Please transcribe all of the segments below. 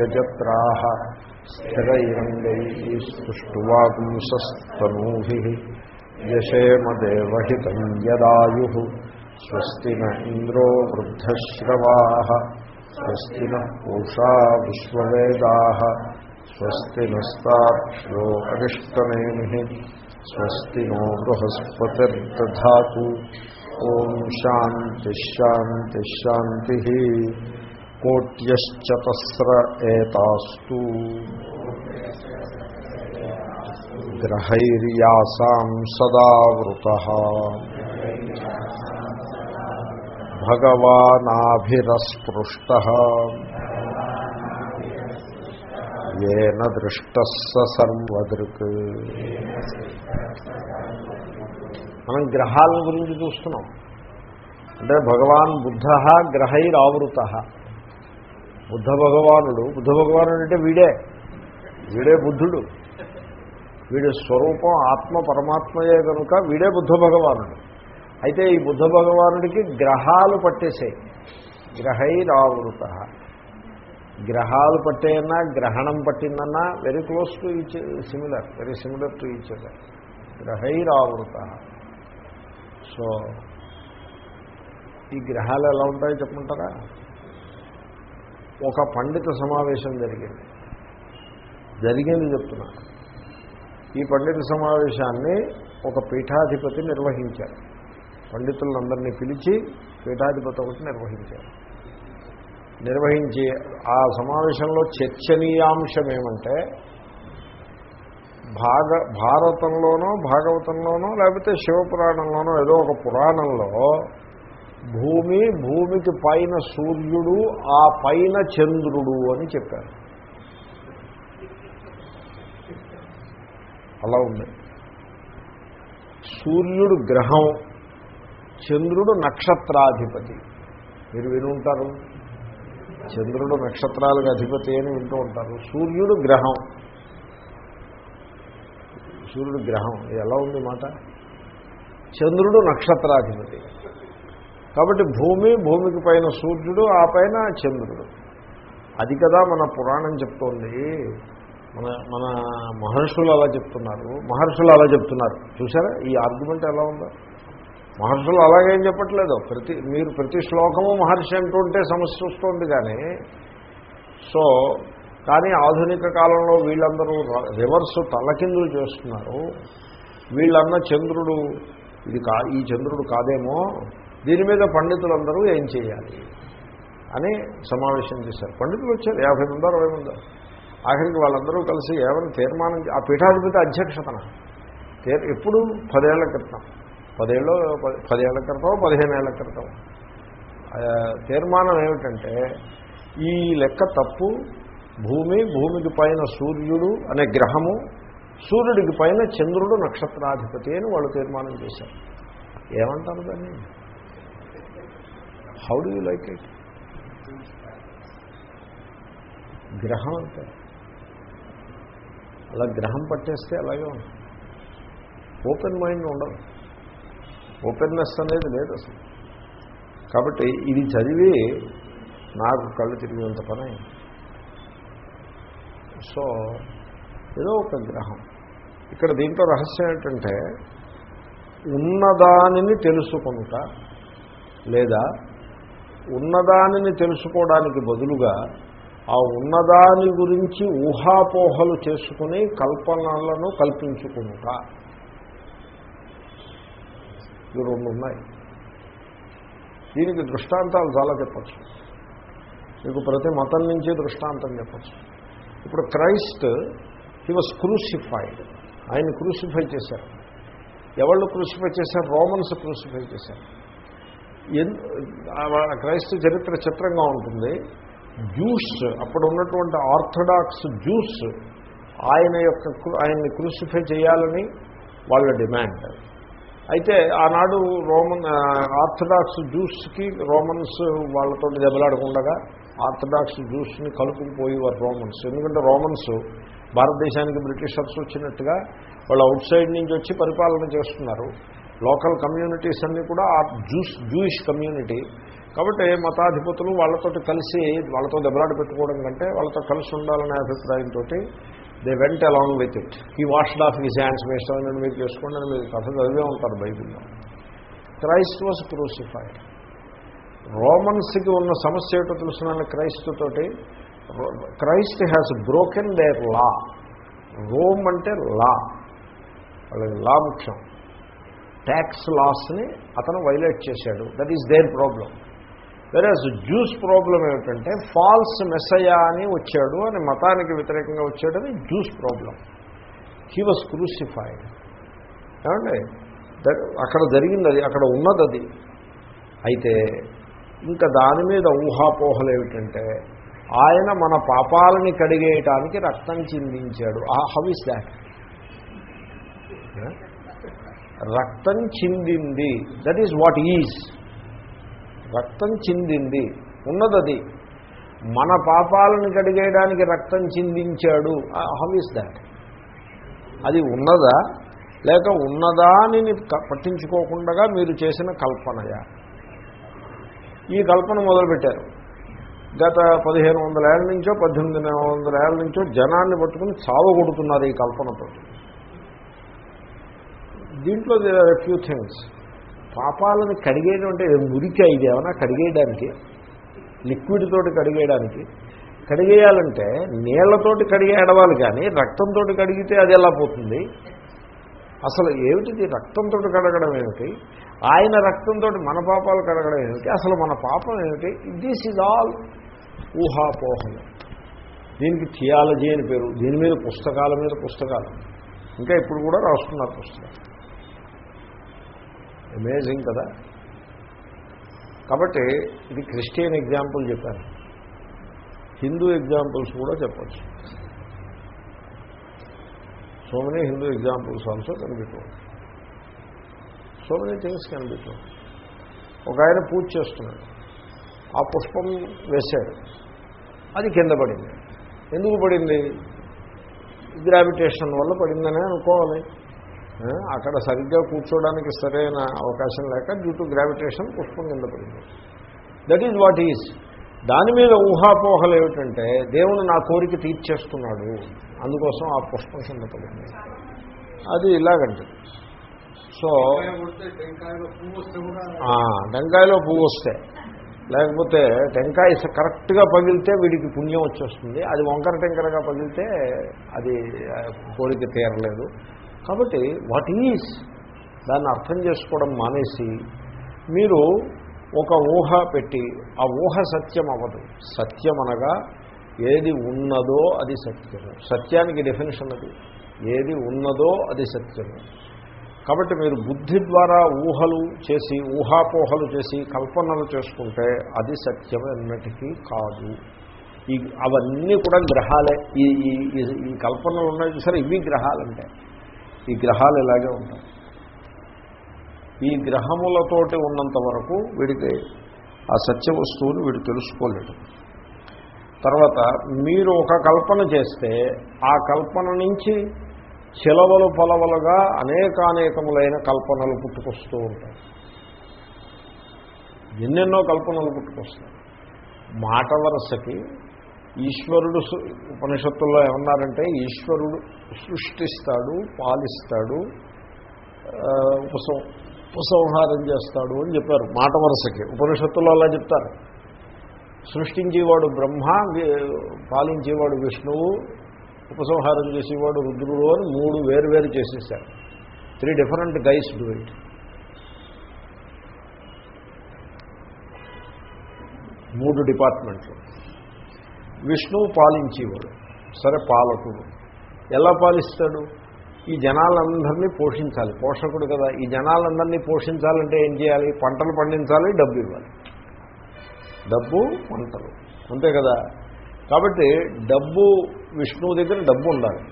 यजत्राः स्थिरैरङ्गैः स्तुष्टुवापुंसस्तनूभिः यशेमदेवहितं यदायुः। स्वस्ति न इन्द्रो वृद्धश्रवाः, स्वस्ति नः पूषा विश्ववेदाः, स्वस्ति नस्ताक्ष्यो अरिष्टनेमिः स्वस्ति नो बृहस्पतिर्दधातु। ॐ शान्तिः शान्तिः शान्तिः। కోట్యశ్చతస్ర ఏతాస్తు గ్రహైర్యాసాం సదావృత భగవానాభిరస్పృష్ట ఏన దృష్ట సర్వదృక్ మనం గ్రహాల గురించి చూస్తున్నాం. అంటే భగవాన్ బుద్ధ గ్రహైరావృత. బుద్ధ భగవానుడు బుద్ధ భగవానుడు అంటే వీడే. వీడే బుద్ధుడు. వీడి స్వరూపం ఆత్మ పరమాత్మయే కనుక వీడే బుద్ధ భగవానుడు అయితే ఈ బుద్ధ భగవానుడికి గ్రహాలు పట్టేసాయి గ్రహైరావృత. గ్రహాలు పట్టేయన్నా గ్రహణం పట్టిందన్నా very close to each similar very similar to each other గ్రహైరావృత. So ఈ గ్రహాలు ఎలా ఉంటాయో చెప్పమంటారా? ఒక పండిత సమావేశం జరిగింది. జరిగింది చెప్తున్నా. ఈ పండిత సమావేశాన్ని ఒక పీఠాధిపతి నిర్వహించారు. పండితులందరినీ పిలిచి పీఠాధిపతి ఒకటి నిర్వహించారు. నిర్వహించి ఆ సమావేశంలో చర్చనీయాంశం ఏమంటే భాగ భారతంలోనో భాగవతంలోనో లేకపోతే శివపురాణంలోనో ఏదో ఒక పురాణంలో భూమి భూమికి పైన సూర్యుడు ఆ పైన చంద్రుడు అని చెప్పారు. అలా ఉంది. సూర్యుడు గ్రహం చంద్రుడు నక్షత్రాధిపతి. మీరు వినుంటారు చంద్రుడు నక్షత్రాలకు అధిపతి అని వింటూ ఉంటారు. సూర్యుడు గ్రహం. సూర్యుడు గ్రహం. ఇది ఎలా ఉంది మాట? చంద్రుడు నక్షత్రాధిపతి. కాబట్టి భూమి భూమికి పైన సూర్యుడు ఆ పైన చంద్రుడు. అది కదా మన పురాణం చెప్తోంది. మన మన మహర్షులు అలా చెప్తున్నారు. మహర్షులు అలా చెప్తున్నారు. చూసారా ఈ ఆర్గ్యుమెంట్ ఎలా ఉందో? మహర్షులు అలాగేం చెప్పట్లేదు. ప్రతి మీరు ప్రతి శ్లోకము మహర్షి అంటుంటే సమస్య వస్తుంది కానీ. సో కానీ ఆధునిక కాలంలో వీళ్ళందరూ రివర్స్ తలకిందులు చేస్తున్నారు. వీళ్ళన్న చంద్రుడు ఇది కా ఈ చంద్రుడు కాదేమో? దీని మీద పండితులందరూ ఏం చేయాలి అని సమావేశం చేశారు. పండితులు వచ్చారు యాభై మంది అరవై మంది. ఆఖరికి వాళ్ళందరూ కలిసి ఏమైనా తీర్మానం ఆ పీఠాధిపతి అధ్యక్షతన. ఎప్పుడు? పదేళ్ళ క్రితం. పదేళ్ళు పదేళ్ళ క్రితం పదిహేను ఏళ్ళ క్రితం తీర్మానం ఏమిటంటే ఈ లెక్క తప్పు భూమి భూమికి పైన సూర్యుడు అనే గ్రహము సూర్యుడికి పైన చంద్రుడు నక్షత్రాధిపతి అని వాళ్ళు తీర్మానం చేశారు. ఏమంటారు దాన్ని? How do you like it గ్రహం అంటే. అలా గ్రహం పట్టేస్తే అలాగే ఉంటుంది. ఓపెన్ మైండ్ ఉండదు. ఓపెన్నెస్ అనేది లేదు అసలు. కాబట్టి ఇది చదివి నాకు కళ్ళు తిరిగినంత పని సో ఏదో ఒక గ్రహం. ఇక్కడ దీంట్లో రహస్యం ఏంటంటే ఉన్నదానిని తెలుసుకుంట లేదా ఉన్నదానిని తెలుసుకోవడానికి బదులుగా ఆ ఉన్నదాని గురించి ఊహాపోహలు చేసుకుని కల్పనలను కల్పించుకుంటా. ఇవి రెండు ఉన్నాయి. దీనికి దృష్టాంతాలు చాలా చెప్పచ్చు. మీకు ప్రతి మతం నుంచి దృష్టాంతం చెప్పచ్చు. ఇప్పుడు క్రైస్ట్ హీ వాజ్ క్రూసిఫైడ్ ఆయన క్రూసిఫై చేశారు. ఎవళ్ళు క్రూసిఫై చేశారు? రోమన్స్ క్రూసిఫై చేశారు. క్రైస్త చరిత్ర చిత్రంగా ఉంటుంది. జ్యూస్ అప్పుడు ఉన్నటువంటి ఆర్థడాక్స్ జ్యూస్ ఆయన యొక్క ఆయన్ని క్రూసిఫై చేయాలని వాళ్ళ డిమాండ్. అయితే ఆనాడు రోమన్ ఆర్థడాక్స్ జ్యూస్కి రోమన్స్ వాళ్ళతో దెబ్బలాడకుండా ఆర్థడాక్స్ జ్యూస్ని కలుపుకుపోయేవారు రోమన్స్. ఎందుకంటే రోమన్స్ భారతదేశానికి బ్రిటిషర్స్ వచ్చినట్టుగా వాళ్ళు అవుట్ సైడ్ నుంచి వచ్చి పరిపాలన చేస్తున్నారు. లోకల్ కమ్యూనిటీస్ అన్నీ కూడా ఆ జ్యూస్ జూయిష్ కమ్యూనిటీ. కాబట్టి మతాధిపతులు వాళ్ళతో కలిసి వాళ్ళతో దెబ్బలాట పెట్టుకోవడం కంటే వాళ్ళతో కలిసి ఉండాలనే అభిప్రాయంతో they went along with it ఈ washed off his hands waste అని మీరు చేసుకోండి అని మీరు కథ చదివే ఉంటారు బైబిల్లో. క్రైస్ట్ వాజ్ క్రూసిఫైడ్ రోమన్స్కి ఉన్న సమస్య ఏటో తెలుసుకున్న క్రైస్తుతోటి Christ has broken their law Rome అంటే లా. వాళ్ళకి లా ముఖ్యం. ట్యాక్స్ లాస్ని అతను వైలేట్ చేశాడు. That is their problem whereas Jews problem ఏమిటంటే ఫాల్స్ మెస్సయా అని వచ్చాడు అని మతానికి వ్యతిరేకంగా వచ్చాడని Jews problem he was crucified ఏమండి? అక్కడ జరిగింది అది అక్కడ ఉన్నది అది. అయితే ఇంకా దాని మీద ఊహాపోహలు ఏమిటంటే ఆయన మన పాపాలని కడిగేయటానికి రక్తం చిందించాడు. హౌ ఇస్ దాట్ రక్తం చిందింది. దట్ ఈజ్ వాట్ ఈజ్ రక్తం చిందింది. ఉన్నదది. మన పాపాలను కడిగేయడానికి రక్తం చిందించాడు. హౌ ఈస్ దాట్ అది ఉన్నదా? లేక ఉన్నదా అని పట్టించుకోకుండా మీరు చేసిన కల్పనయా? ఈ కల్పన మొదలుపెట్టారు. గత పదిహేను వందల ఏళ్ళ నుంచో పద్దెనిమిది వందల ఏళ్ళ నుంచో జనాన్ని పట్టుకుని చావగొడుతున్నారు ఈ కల్పనతో దీంట్లో ఫ్యూ థింగ్స్ పాపాలను కడిగేయడం అంటే మురికి ఇది? ఏమైనా కడిగేయడానికి? లిక్విడ్ తోటి కడిగేయడానికి? కడిగేయాలంటే నీళ్ళతోటి కడిగే ఎడవాలి కానీ రక్తంతో కడిగితే అది ఎలా పోతుంది? అసలు ఏమిటిది రక్తంతో కడగడం ఏమిటి? ఆయన రక్తంతో మన పాపాలు కడగడం ఏమిటి? అసలు మన పాపం ఏమిటి? దిస్ ఈజ్ ఆల్ ఊహాపోహలు. దీనికి థియాలజీ అని పేరు. దీని మీద పుస్తకాల మీద పుస్తకాలు. ఇంకా ఇప్పుడు కూడా రాస్తున్నారు పుస్తకాలు. అమేజింగ్ కదా. కాబట్టి ఇది క్రిస్టియన్ ఎగ్జాంపుల్ చెప్పాను హిందూ ఎగ్జాంపుల్స్ కూడా చెప్పచ్చు. So many Hindu examples also కనిపిస్తూ సో మెనీ థింగ్స్ కనిపిస్తూ ఒక ఆయన పూజ చేస్తున్నాడు. ఆ పుష్పం వేశాడు. అది కింద పడింది. ఎందుకు పడింది? గ్రావిటేషన్ వల్ల పడిందనే అనుకోవాలి. అక్కడ సరిగ్గా కూర్చోవడానికి సరైన అవకాశం లేక డ్యూ టు గ్రావిటేషన్ పుష్పం కింద పడింది. దట్ ఈజ్ వాట్ ఈజ్ దాని మీద ఊహాపోహలు ఏమిటంటే దేవుడు నా కోరిక తీర్చేస్తున్నాడు. అందుకోసం ఆ పుష్పం కింద పడింది. అది ఇలాగంటే సో టెంకాయలో పువ్వు వస్తే లేకపోతే టెంకాయ కరెక్ట్గా పగిలితే వీడికి పుణ్యం వచ్చేస్తుంది. అది వంకర టెంకరగా పగిలితే అది కోరిక తీరలేదు. కాబట్టి వాట్ ఈజ్ దాన్ని అర్థం చేసుకోవడం మానేసి మీరు ఒక ఊహ పెట్టి ఆ ఊహ సత్యం అవ్వదు. సత్యం అనగా ఏది ఉన్నదో అది సత్యము సత్యానికి డెఫినేషన్ అది. ఏది ఉన్నదో అది సత్యము కాబట్టి మీరు బుద్ధి ద్వారా ఊహలు చేసి ఊహాపోహలు చేసి కల్పనలు చేసుకుంటే అది సత్యం ఎన్నటికీ కాదు. ఈ అవన్నీ కూడా గ్రహాలే. ఈ ఈ- ఈ కల్పనలు ఉన్నాయి సరే ఇవి గ్రహాలంటే. ఈ గ్రహాలు ఇలాగే ఉంటాయి? ఈ గ్రహములతోటి ఉన్నంత వరకు వీడికి ఆ సత్య వస్తువుని వీడు తెలుసుకోలేడు. తర్వాత మీరు ఒక కల్పన చేస్తే ఆ కల్పన నుంచి చిలవలు పొలవలుగా అనేకానేకములైన కల్పనలు పుట్టుకొస్తూ ఉంటాయి. ఎన్నెన్నో కల్పనలు పుట్టుకొస్తాయి. మాట వరసకి ఈశ్వరుడు ఉపనిషత్తుల్లో ఏమన్నారంటే ఈశ్వరుడు సృష్టిస్తాడు పాలిస్తాడు ఉపసం ఉపసంహారం చేస్తాడు అని చెప్పారు మాట వరుసకి. ఉపనిషత్తుల్లో అలా చెప్తారు. సృష్టించేవాడు బ్రహ్మ పాలించేవాడు విష్ణువు ఉపసంహారం చేసేవాడు రుద్రుడు అని మూడు వేరు వేరు చేసేసారు three different guys do it. మూడు డిపార్ట్మెంట్లు. విష్ణువు పాలించేవాడు సరే పాలకుడు. ఎలా పాలిస్తాడు? ఈ జనాలందరినీ పోషించాలి. పోషకుడు కదా ఈ జనాలందరినీ పోషించాలంటే ఏం చేయాలి? పంటలు పండించాలి డబ్బు ఇవ్వాలి. డబ్బు పంటలు. అంతే కదా? కాబట్టి డబ్బు విష్ణువు దగ్గర డబ్బు ఉండాలి.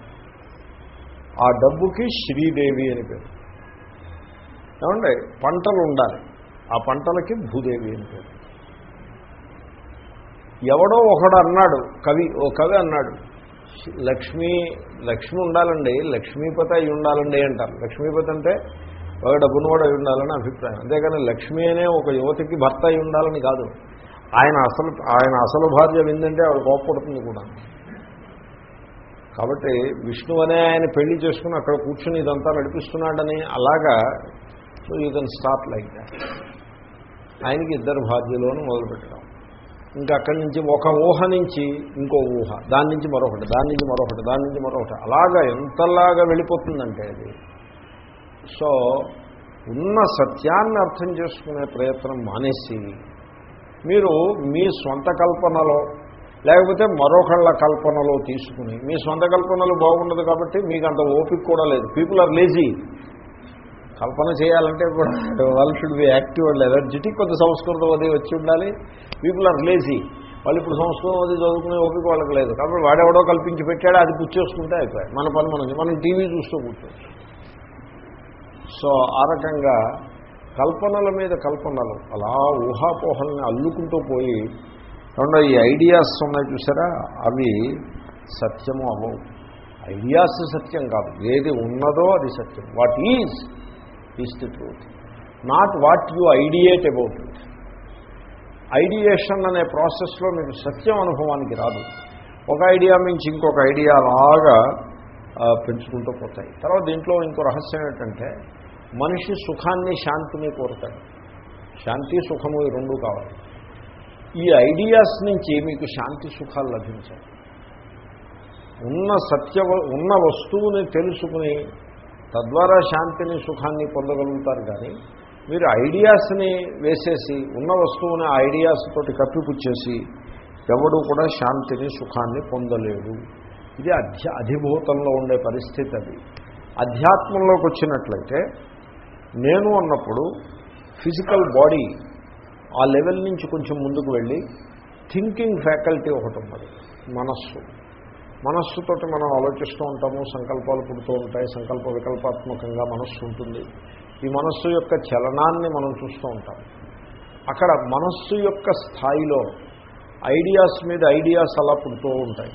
ఆ డబ్బుకి శ్రీదేవి అని పేరు. ఏమంటే పంటలు ఉండాలి. ఆ పంటలకి భూదేవి అని పేరు. ఎవడో ఒకడు అన్నాడు కవి ఓ కవి అన్నాడు లక్ష్మీ లక్ష్మి ఉండాలండి లక్ష్మీపతి అయి ఉండాలండి అంటారు. లక్ష్మీపతి అంటే ఒక డబ్బున్నవాడు అయి ఉండాలని అభిప్రాయం. అంతేకాని లక్ష్మి అనే ఒక యువతికి భర్త అయి ఉండాలని కాదు. ఆయన అసలు ఆయన అసలు భార్య విందంటే ఆవిడ కోపడుతుంది కూడా. కాబట్టి విష్ణు అనే ఆయన పెళ్ళి చేసుకుని అక్కడ కూర్చుని ఇదంతా నడిపిస్తున్నాడని అలాగా so you can start like that. ఆయనకి ఇద్దరు భార్యలోనూ మొదలుపెట్టడం. ఇంకా అక్కడి నుంచి ఒక ఊహ నుంచి ఇంకో ఊహ దాని నుంచి మరొకటి దాని నుంచి మరొకటి దాని నుంచి మరొకటి. అలాగా ఎంతలాగా వెళ్ళిపోతుందంటే అది. సో ఉన్న సత్యాన్ని అర్థం చేసుకునే ప్రయత్నం మానేసి మీరు మీ సొంత కల్పనలో లేకపోతే మరొకళ్ళ కల్పనలో తీసుకుని మీ సొంత కల్పనలు బాగుండదు కాబట్టి మీకు అంత ఓపిక కూడా లేదు. పీపుల్ ఆర్ లేజీ కల్పన చేయాలంటే కూడా వాళ్ళు should be active and energetic కొంత సంస్కృతం అది వచ్చి ఉండాలి. పీపుల్ ఆర్ లేజీ వాళ్ళు ఇప్పుడు సంస్కృతం అది చదువుకునే ఓపిక వాళ్ళకి లేదు. కాబట్టి వాడెవడో కల్పించి పెట్టాడు అది గుర్చేసుకుంటే అయిపోయాయి మన పని మనం మనం టీవీ చూస్తూ కూర్చోవచ్చు. సో ఆ రకంగా కల్పనల మీద కల్పనలు అలా ఊహాపోహల్ని అల్లుకుంటూ పోయి రెండో ఈ ఐడియాస్ ఉన్నాయి చూసారా? అవి సత్యము అవ్వవు. ఐడియాస్ సత్యం కాదు. ఏది ఉన్నదో అది సత్యం. What is is the truth not what you ideate about it ideation అనే ప్రాసెస్లో మీకు సత్యం అనుభవానికి రాదు. ఒక ఐడియా మించి ఇంకొక ఐడియా అలాగా పెంచుకుంటూ పోతాయి. తర్వాత దీంట్లో ఇంకో రహస్యం ఏంటంటే మనిషి సుఖాన్ని శాంతిని కోరుతాడు. శాంతి సుఖము ఈ రెండు కావాలి. ఈ ఐడియాస్ నుంచి మీకు శాంతి సుఖాలు లభించాయి. ఉన్న సత్య ఉన్న వస్తువుని తెలుసుకుని తద్వారా శాంతిని సుఖాన్ని పొందగలుగుతారు కానీ మీరు ఐడియాస్ని వేసేసి ఉన్న వస్తువుని ఆ ఐడియాస్ తోటి కప్పిపుచ్చేసి ఎవడు కూడా శాంతిని సుఖాన్ని పొందలేడు. ఇది అధ్య అధిభూతంలో ఉండే పరిస్థితి అది. అధ్యాత్మంలోకి వచ్చినట్లయితే నేను అన్నప్పుడు ఫిజికల్ బాడీ ఆ లెవెల్ నుంచి కొంచెం ముందుకు వెళ్ళి థింకింగ్ ఫ్యాకల్టీ ఒకటి ఉన్నది మనస్సు. మనస్సుతోటి మనం ఆలోచిస్తూ ఉంటాము సంకల్పాలు పుడుతూ ఉంటాయి సంకల్ప వికల్పాత్మకంగా మనస్సు ఉంటుంది. ఈ మనస్సు యొక్క చలనాన్ని మనం చూస్తూ ఉంటాం. అక్కడ మనస్సు యొక్క స్థాయిలో ఐడియాస్ మీద ఐడియాస్ అలా పుడుతూ ఉంటాయి.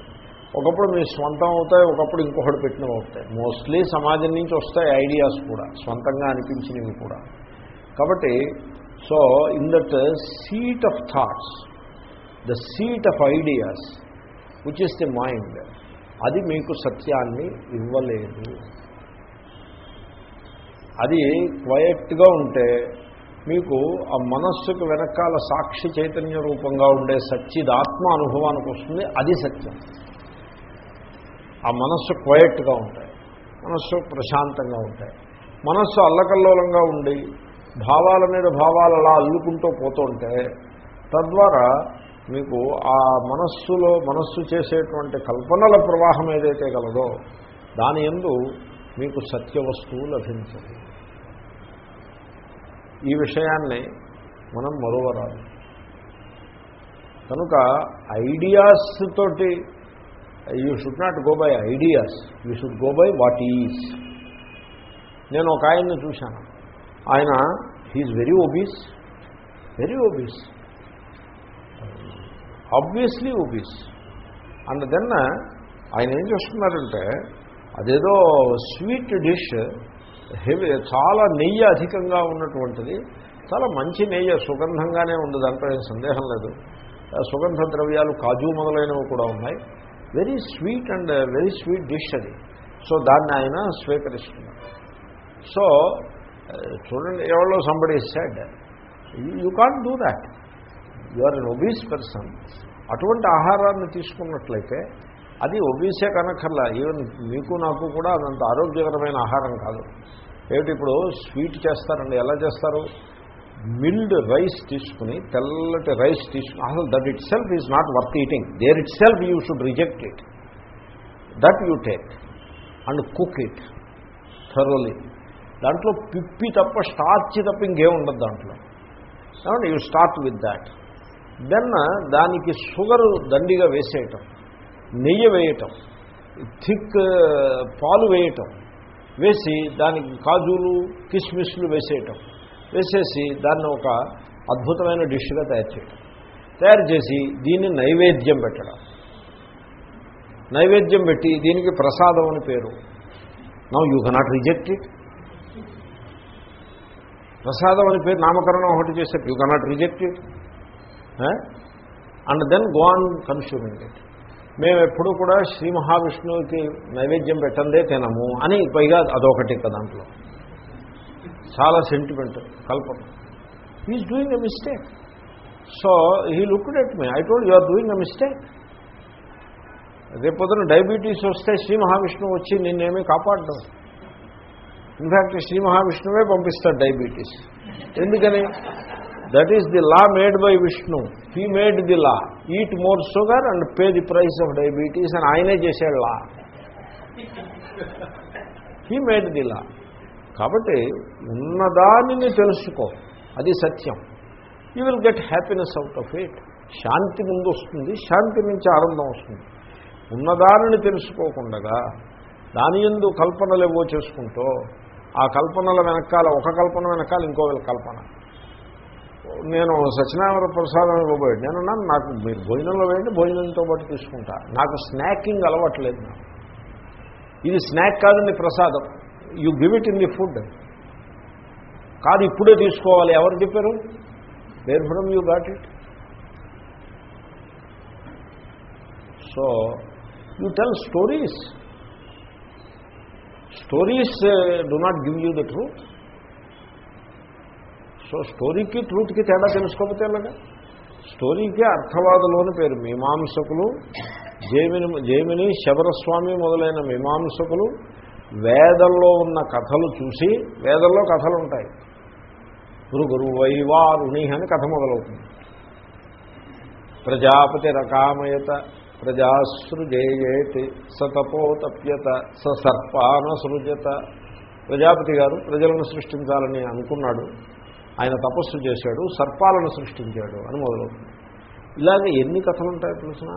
ఒకప్పుడు మీ స్వంతం అవుతాయి ఒకప్పుడు ఇంకొకటి పెట్టినవి అవుతాయి. మోస్ట్లీ సమాజం నుంచి వస్తాయి ఐడియాస్ కూడా స్వంతంగా అనిపించినవి కూడా. కాబట్టి so in that seat of thoughts the seat of ideas which is the mind అది మీకు సత్యాన్ని ఇవ్వలేదు. అది క్వయట్గా ఉంటే మీకు ఆ మనస్సుకు వెనకాల సాక్షి చైతన్య రూపంగా ఉండే సచ్చిదాత్మ అనుభవానికి వస్తుంది. అది సత్యం. ఆ మనస్సు క్వయట్గా ఉంటాయి. మనస్సు ప్రశాంతంగా ఉంటాయి. మనస్సు అల్లకల్లోలంగా ఉండి భావాల మీద భావాలు అలా అల్లుకుంటూ పోతుంటే తద్వారా మీకు ఆ మనస్సులో మనస్సు చేసేటువంటి కల్పనల ప్రవాహం ఏదైతే కలదో దాని ఎందు మీకు సత్య వస్తువు లభించదు. ఈ విషయాన్ని మనం మరోవరాలి. కనుక ఐడియాస్ తోటి you should not go by ideas you should go by what is నేను ఒక ఆయన్ని చూశాను. ఆయన he's very obese very obese obviously obese. And then ఆయన ఏం చేస్తున్నారంటే అదేదో స్వీట్ డిష్ హెవీ చాలా నెయ్యి అధికంగా ఉన్నటువంటిది చాలా మంచి నెయ్యి సుగంధంగానే ఉంది దాంట్లో ఏం సందేహం లేదు. సుగంధ ద్రవ్యాలు కాజు మొదలైనవి కూడా ఉన్నాయి. Very sweet and very sweet dish అది. సో దాన్ని ఆయన స్వీకరిస్తున్నారు. సో చూడండి ఎవరో somebody said you can't do that you are an obese person అటువంటి ఆహారాన్ని తీసుకున్నట్లయితే అది ఒబీసే కనక్కర్లా. ఈవెన్ మీకు నాకు కూడా అదంత ఆరోగ్యకరమైన ఆహారం కాదు. ఏమిటి ఇప్పుడు? స్వీట్ చేస్తారండి. ఎలా చేస్తారు? మిల్డ్ రైస్ తీసుకుని తెల్లటి రైస్ తీసుకుని అసలు that itself is not worth eating there itself you should reject it that you take and cook it thoroughly దాంట్లో పిప్పి తప్ప స్టార్చి తప్ప ఇంకేముండదు దాంట్లో. You start with that then దానికి షుగర్ దండిగా వేసేయటం నెయ్యి వేయటం థిక్ పాలు వేయటం వేసి దానికి కాజులు కిస్మిస్లు వేసేయటం వేసేసి దాన్ని ఒక అద్భుతమైన డిష్గా తయారు చేయటం. తయారు చేసి దీన్ని నైవేద్యం పెట్టడం. నైవేద్యం పెట్టి దీనికి ప్రసాదం అని పేరు. Now you cannot reject it. ప్రసాదం అని పేరు నామకరణం ఒకటి చేసే you cannot reject it. And then go on consuming it మేము ఎప్పుడు కూడా శ్రీ మహావిష్ణువుకి నైవేద్యం పెట్టందే తినము అని పైగా అదొకటి కదా దాంట్లో. చాలా sentiment Kalpana he's doing a mistake so he looked at me I told you are doing a mistake రేపొద్దున డయాబెటీస్ వస్తే శ్రీ మహావిష్ణువు వచ్చి నిన్నేమీ కాపాడడం. ఇన్ఫ్యాక్ట్ శ్రీ మహావిష్ణువే పంపిస్తాడు డయాబెటీస్ ఎందుకని? That is the law made by Vishnu he made the law eat more sugar and pay the price of diabetes అని ఆయనే చేశాడు law he made the law కాబట్టి ఉన్నదానిని తెలుసుకో. అది సత్యం. You will get happiness out of it శాంతి ముందు వస్తుంది. శాంతి నుంచి ఆనందం వస్తుంది. ఉన్నదానిని తెలుసుకోకుండా దాని ఎందు కల్పనలు ఏవో చేసుకుంటూ ఆ కల్పనల వెనకాల ఒక కల్పన వెనకాల ఇంకో కల్పన. నేను సత్యనారాయణ ప్రసాదం ఇవ్వబోయాడు నేను అన్నాను నాకు మీరు భోజనంలో వేయండి భోజనంతో పాటు తీసుకుంటా. నాకు స్నాకింగ్ అలవాట్లేదు. నాకు ఇది స్నాక్ కాదండి ప్రసాదం. You give it in the food కాదు ఇప్పుడే తీసుకోవాలి. ఎవరు చెప్పారు? Where from you got it so you tell stories stories do not give you the truth so స్టోరీకి ట్రూత్కి తేడా తెలుసుకోకపోతే ఎలాగా? స్టోరీకి అర్థవాదులోని పేరు. మీమాంసకులు జైమిని జేమిని శబరస్వామి మొదలైన మీమాంసకులు వేదల్లో ఉన్న కథలు చూసి వేదల్లో కథలు ఉంటాయి గురు వైవారుణి అని కథ మొదలవుతుంది. ప్రజాపతి రకామయత ప్రజాసృజేయేతి సతపోతప్యత స సృజత. ప్రజాపతి గారు ప్రజలను సృష్టించాలని అనుకున్నాడు. ఆయన తపస్సు చేశాడు సర్పాలను సృష్టించాడు అని మొదలవుతుంది. ఇలాగే ఎన్ని కథలు ఉంటాయో తెలిసిన?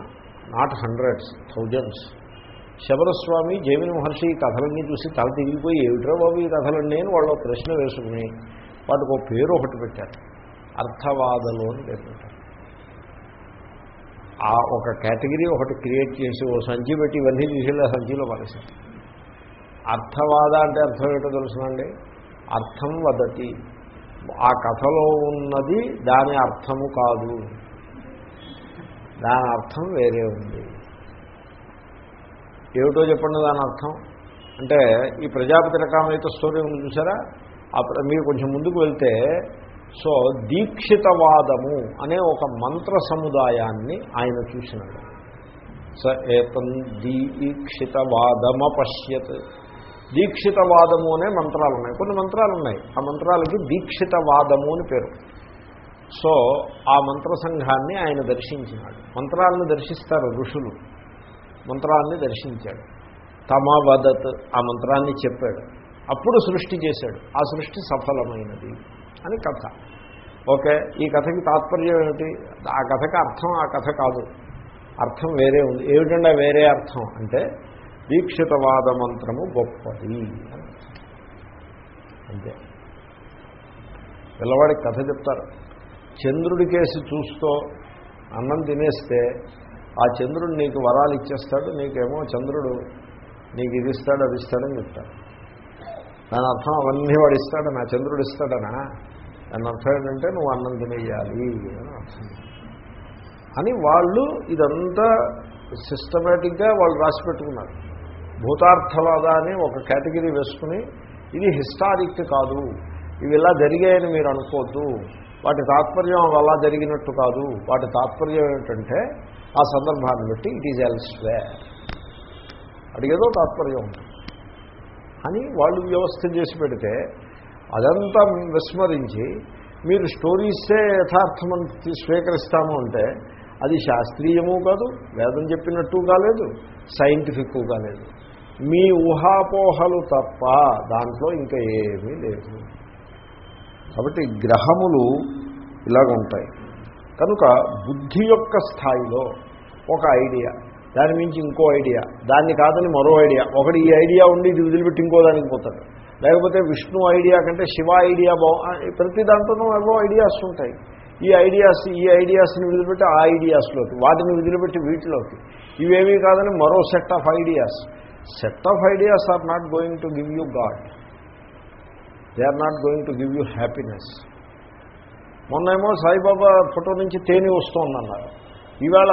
Not hundreds thousands. Shabaraswami Jaimini Maharshi ఈ కథలన్నీ చూసి తల తిరిగిపోయి ఏమిట్రా బాబు ఈ కథలన్నీ? అని వాళ్ళు ప్రశ్న వేసుకుని వాటికి ఒక పేరు ఒకటి పెట్టారు. అర్థవాదలు అని పేరు పెట్టారు. ఆ ఒక కేటగిరీ ఒకటి క్రియేట్ చేసి ఓ సంచి పెట్టి ఇవన్నీ తీసేలా సంచిలో పడేశారు అర్థవాద అంటే అర్థం ఏంటో తెలుసునండి అర్థం వదతి. ఆ కథలో ఉన్నది దాని అర్థము కాదు. దాని అర్థం వేరే ఉంది. ఏమిటో చెప్పండి దాని అర్థం? అంటే ఈ ప్రజాపతి రకమైతే స్టోరీ ఉంది చూసారా? మీరు కొంచెం ముందుకు వెళ్తే సో దీక్షితవాదము అనే ఒక మంత్ర సముదాయాన్ని ఆయన చూసినాడు. స ఏతం దీక్షితవాదమపశ్యత్. దీక్షితవాదము అనే మంత్రాలు ఉన్నాయి కొన్ని మంత్రాలు ఉన్నాయి ఆ మంత్రాలకి దీక్షితవాదము అని పేరు. సో ఆ మంత్ర సంఘాన్ని ఆయన దర్శించినాడు. మంత్రాలను దర్శిస్తారు ఋషులు. మంత్రాన్ని దర్శించాడు. తమవదత్ ఆ మంత్రాన్ని చెప్పాడు. అప్పుడు సృష్టి చేశాడు. ఆ సృష్టి సఫలమైనది అని కథ. ఓకే ఈ కథకి తాత్పర్యం ఏమిటి? ఆ కథకి అర్థం ఆ కథ కాదు. అర్థం వేరే ఉంది. ఏమిటంటే వేరే అర్థం అంటే దీక్షితవాద మంత్రము గొప్పది. అంతే. పిల్లవాడికి కథ చెప్తారు. చంద్రుడి కేసి చూస్తూ అన్నం తినేస్తే ఆ చంద్రుడు నీకు వరాలు ఇచ్చేస్తాడు నీకేమో చంద్రుడు నీకు ఇది ఇస్తాడు అది ఇస్తాడని చెప్తాడు. దాని అర్థం అవన్నీ వాడు ఇస్తాడు నా చంద్రుడు ఇస్తాడనా? దాని అర్థం ఏంటంటే నువ్వు అన్నం తినేయాలి అని అర్థం. అని వాళ్ళు ఇదంతా సిస్టమేటిక్గా వాళ్ళు రాసి పెట్టుకున్నారు. భూతార్థవాద అని ఒక కేటగిరీ వేసుకుని ఇది హిస్టారిక్ కాదు ఇవి ఇలా జరిగాయని మీరు అనుకోవద్దు వాటి తాత్పర్యం అలా జరిగినట్టు కాదు వాటి తాత్పర్యం ఏమిటంటే ఆ సందర్భాన్ని బట్టి ఇట్ ఈజ్ ఎల్స్వే అడిగేదో తాత్పర్యం ఉంటుంది అని వాళ్ళు వ్యవస్థ చేసి పెడితే అదంతా విస్మరించి మీరు స్టోరీసే యథార్థమని స్వీకరిస్తాము అంటే అది శాస్త్రీయము కాదు వేదం చెప్పినట్టు కాలేదు సైంటిఫిక్ కాలేదు. మీ ఊహాపోహలు తప్ప దాంట్లో ఇంకా ఏమీ లేదు. కాబట్టి గ్రహములు ఇలాగ ఉంటాయి. కనుక బుద్ధి యొక్క స్థాయిలో ఒక ఐడియా దాని మించి ఇంకో ఐడియా దాన్ని కాదని మరో ఐడియా ఒకటి ఈ ఐడియా ఉండి ఇది వదిలిపెట్టి ఇంకో దానికి పోతాడు. లేకపోతే విష్ణు ఐడియా కంటే శివ ఐడియా బా ప్రతి దాంట్లోనూ ఏవో ఐడియాస్ ఉంటాయి. ఈ ఐడియాస్ ఈ ఐడియాస్ని వదిలిపెట్టి ఆ ఐడియాస్లోకి వాటిని వదిలిపెట్టి వీటిలోకి. ఇవేమీ కాదని మరో set of ideas. Set of ideas are not going to give you God they are not going to give you happiness మొన్నేమో Saibaba photo నుంచి తేనె వస్తోందన్నారు. ఈవేళ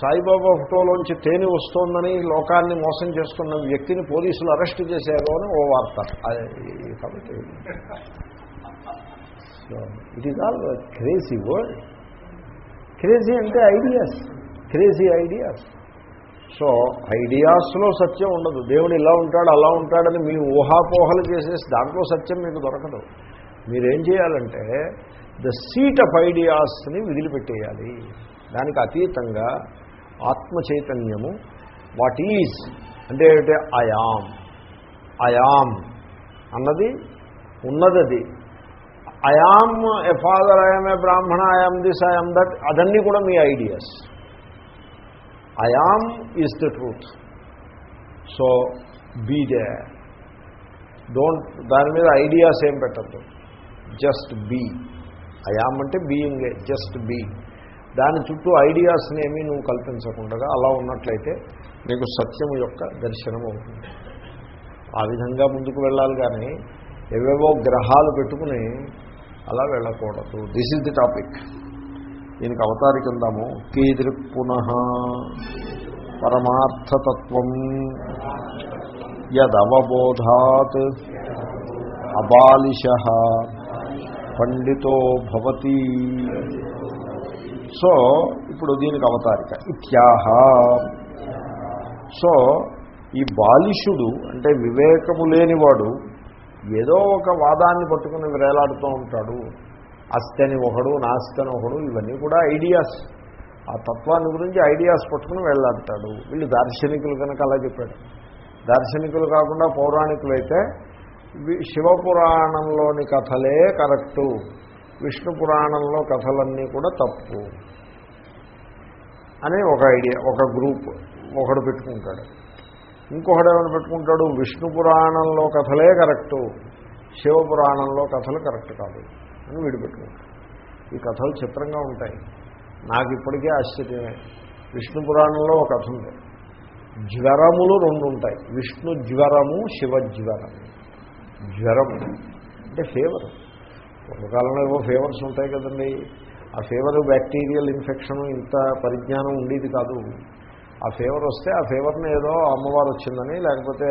సాయిబాబా ఫోటోలోంచి తేనె వస్తోందని లోకాన్ని మోసం చేస్తున్న వ్యక్తిని పోలీసులు అరెస్ట్ చేశారు అని ఓ వార్త. కాబట్టి it is all crazy word crazy అంటే ఐడియాస్ క్రేజీ ఐడియాస్ సో ఐడియాస్లో సత్యం ఉండదు. దేవుడు ఇలా ఉంటాడు అలా ఉంటాడని మీ ఊహాపోహలు చేసేసి దాంట్లో సత్యం మీకు దొరకదు. మీరేం చేయాలంటే ద సీట్ ఆఫ్ ఐడియాస్ని విదిలిపెట్టేయాలి. దానికి అతీతంగా ఆత్మ చైతన్యము వాట్ ఈజ్ అంటే ఏమిటి? అయామ్ అయామ్ అన్నది ఉన్నదది. అది I'm a father I'm a Brahmana I'm this I'm that అదన్నీ కూడా మీ ideas I'm is the truth so be they don't దాని మీద ఐడియాస్ ఏం పెట్టద్దు. జస్ట్ బీ అయామ్ అంటే బీయింగే జస్ట్ బీ దాని చుట్టూ ఐడియాస్ని ఏమీ నువ్వు కల్పించకుండా అలా ఉన్నట్లయితే నీకు సత్యం యొక్క దర్శనం అవుతుంది. ఆ విధంగా ముందుకు వెళ్ళాలి కానీ ఏవేవో గ్రహాలు పెట్టుకుని అలా వెళ్ళకూడదు. దిస్ ఇస్ ది టాపిక్ దీనికి అవతారికిందాము. కీదృక్ పునః పరమార్థతత్వం యదవబోధాత్ అబాలిష పండితో భవతి. సో ఇప్పుడు దీనికి అవతారిక. ఇత్యాహ. సో ఈ బాలిషుడు అంటే వివేకము లేనివాడు ఏదో ఒక వాదాన్ని పట్టుకుని వేలాడుతూ ఉంటాడు. అస్తి అని ఒకడు నాస్తి అని ఒకడు ఇవన్నీ కూడా ఐడియాస్. ఆ తత్వాన్ని గురించి ఐడియాస్ పట్టుకుని వెళ్ళాడతాడు. వీళ్ళు దార్శనికులు కనుక అలా చెప్పాడు. దార్శనికులు కాకుండా పౌరాణికులు అయితే శివపురాణంలోని కథలే కరెక్టు. విష్ణు పురాణంలో కథలన్నీ కూడా తప్పు. అని ఒక ఐడియా ఒక గ్రూప్ ఒకడు పెట్టుకుంటాడు. ఇంకొకడు ఏమైనా పెట్టుకుంటాడు? విష్ణు పురాణంలో కథలే కరెక్టు. శివపురాణంలో కథలు కరెక్ట్ కాదు. అని విడిపెట్టుకుంటాడు ఈ కథలు చిత్రంగా ఉంటాయి. నాకు ఇప్పటికే ఆశ్చర్యమే. విష్ణు పురాణంలో ఒక కథ ఉంది. జ్వరములు రెండు ఉంటాయి. విష్ణు జ్వరము శివజ్వరము జ్వరము అంటే ఫీవర్. పూర్వకాలంలో ఏవో ఫీవర్స్ ఉంటాయి కదండి. ఆ ఫీవర్ బ్యాక్టీరియల్ ఇన్ఫెక్షన్ ఇంత పరిజ్ఞానం ఉండేది కాదు. ఆ ఫీవర్ వస్తే ఆ ఫీవర్ని ఏదో అమ్మవారు వచ్చిందని లేకపోతే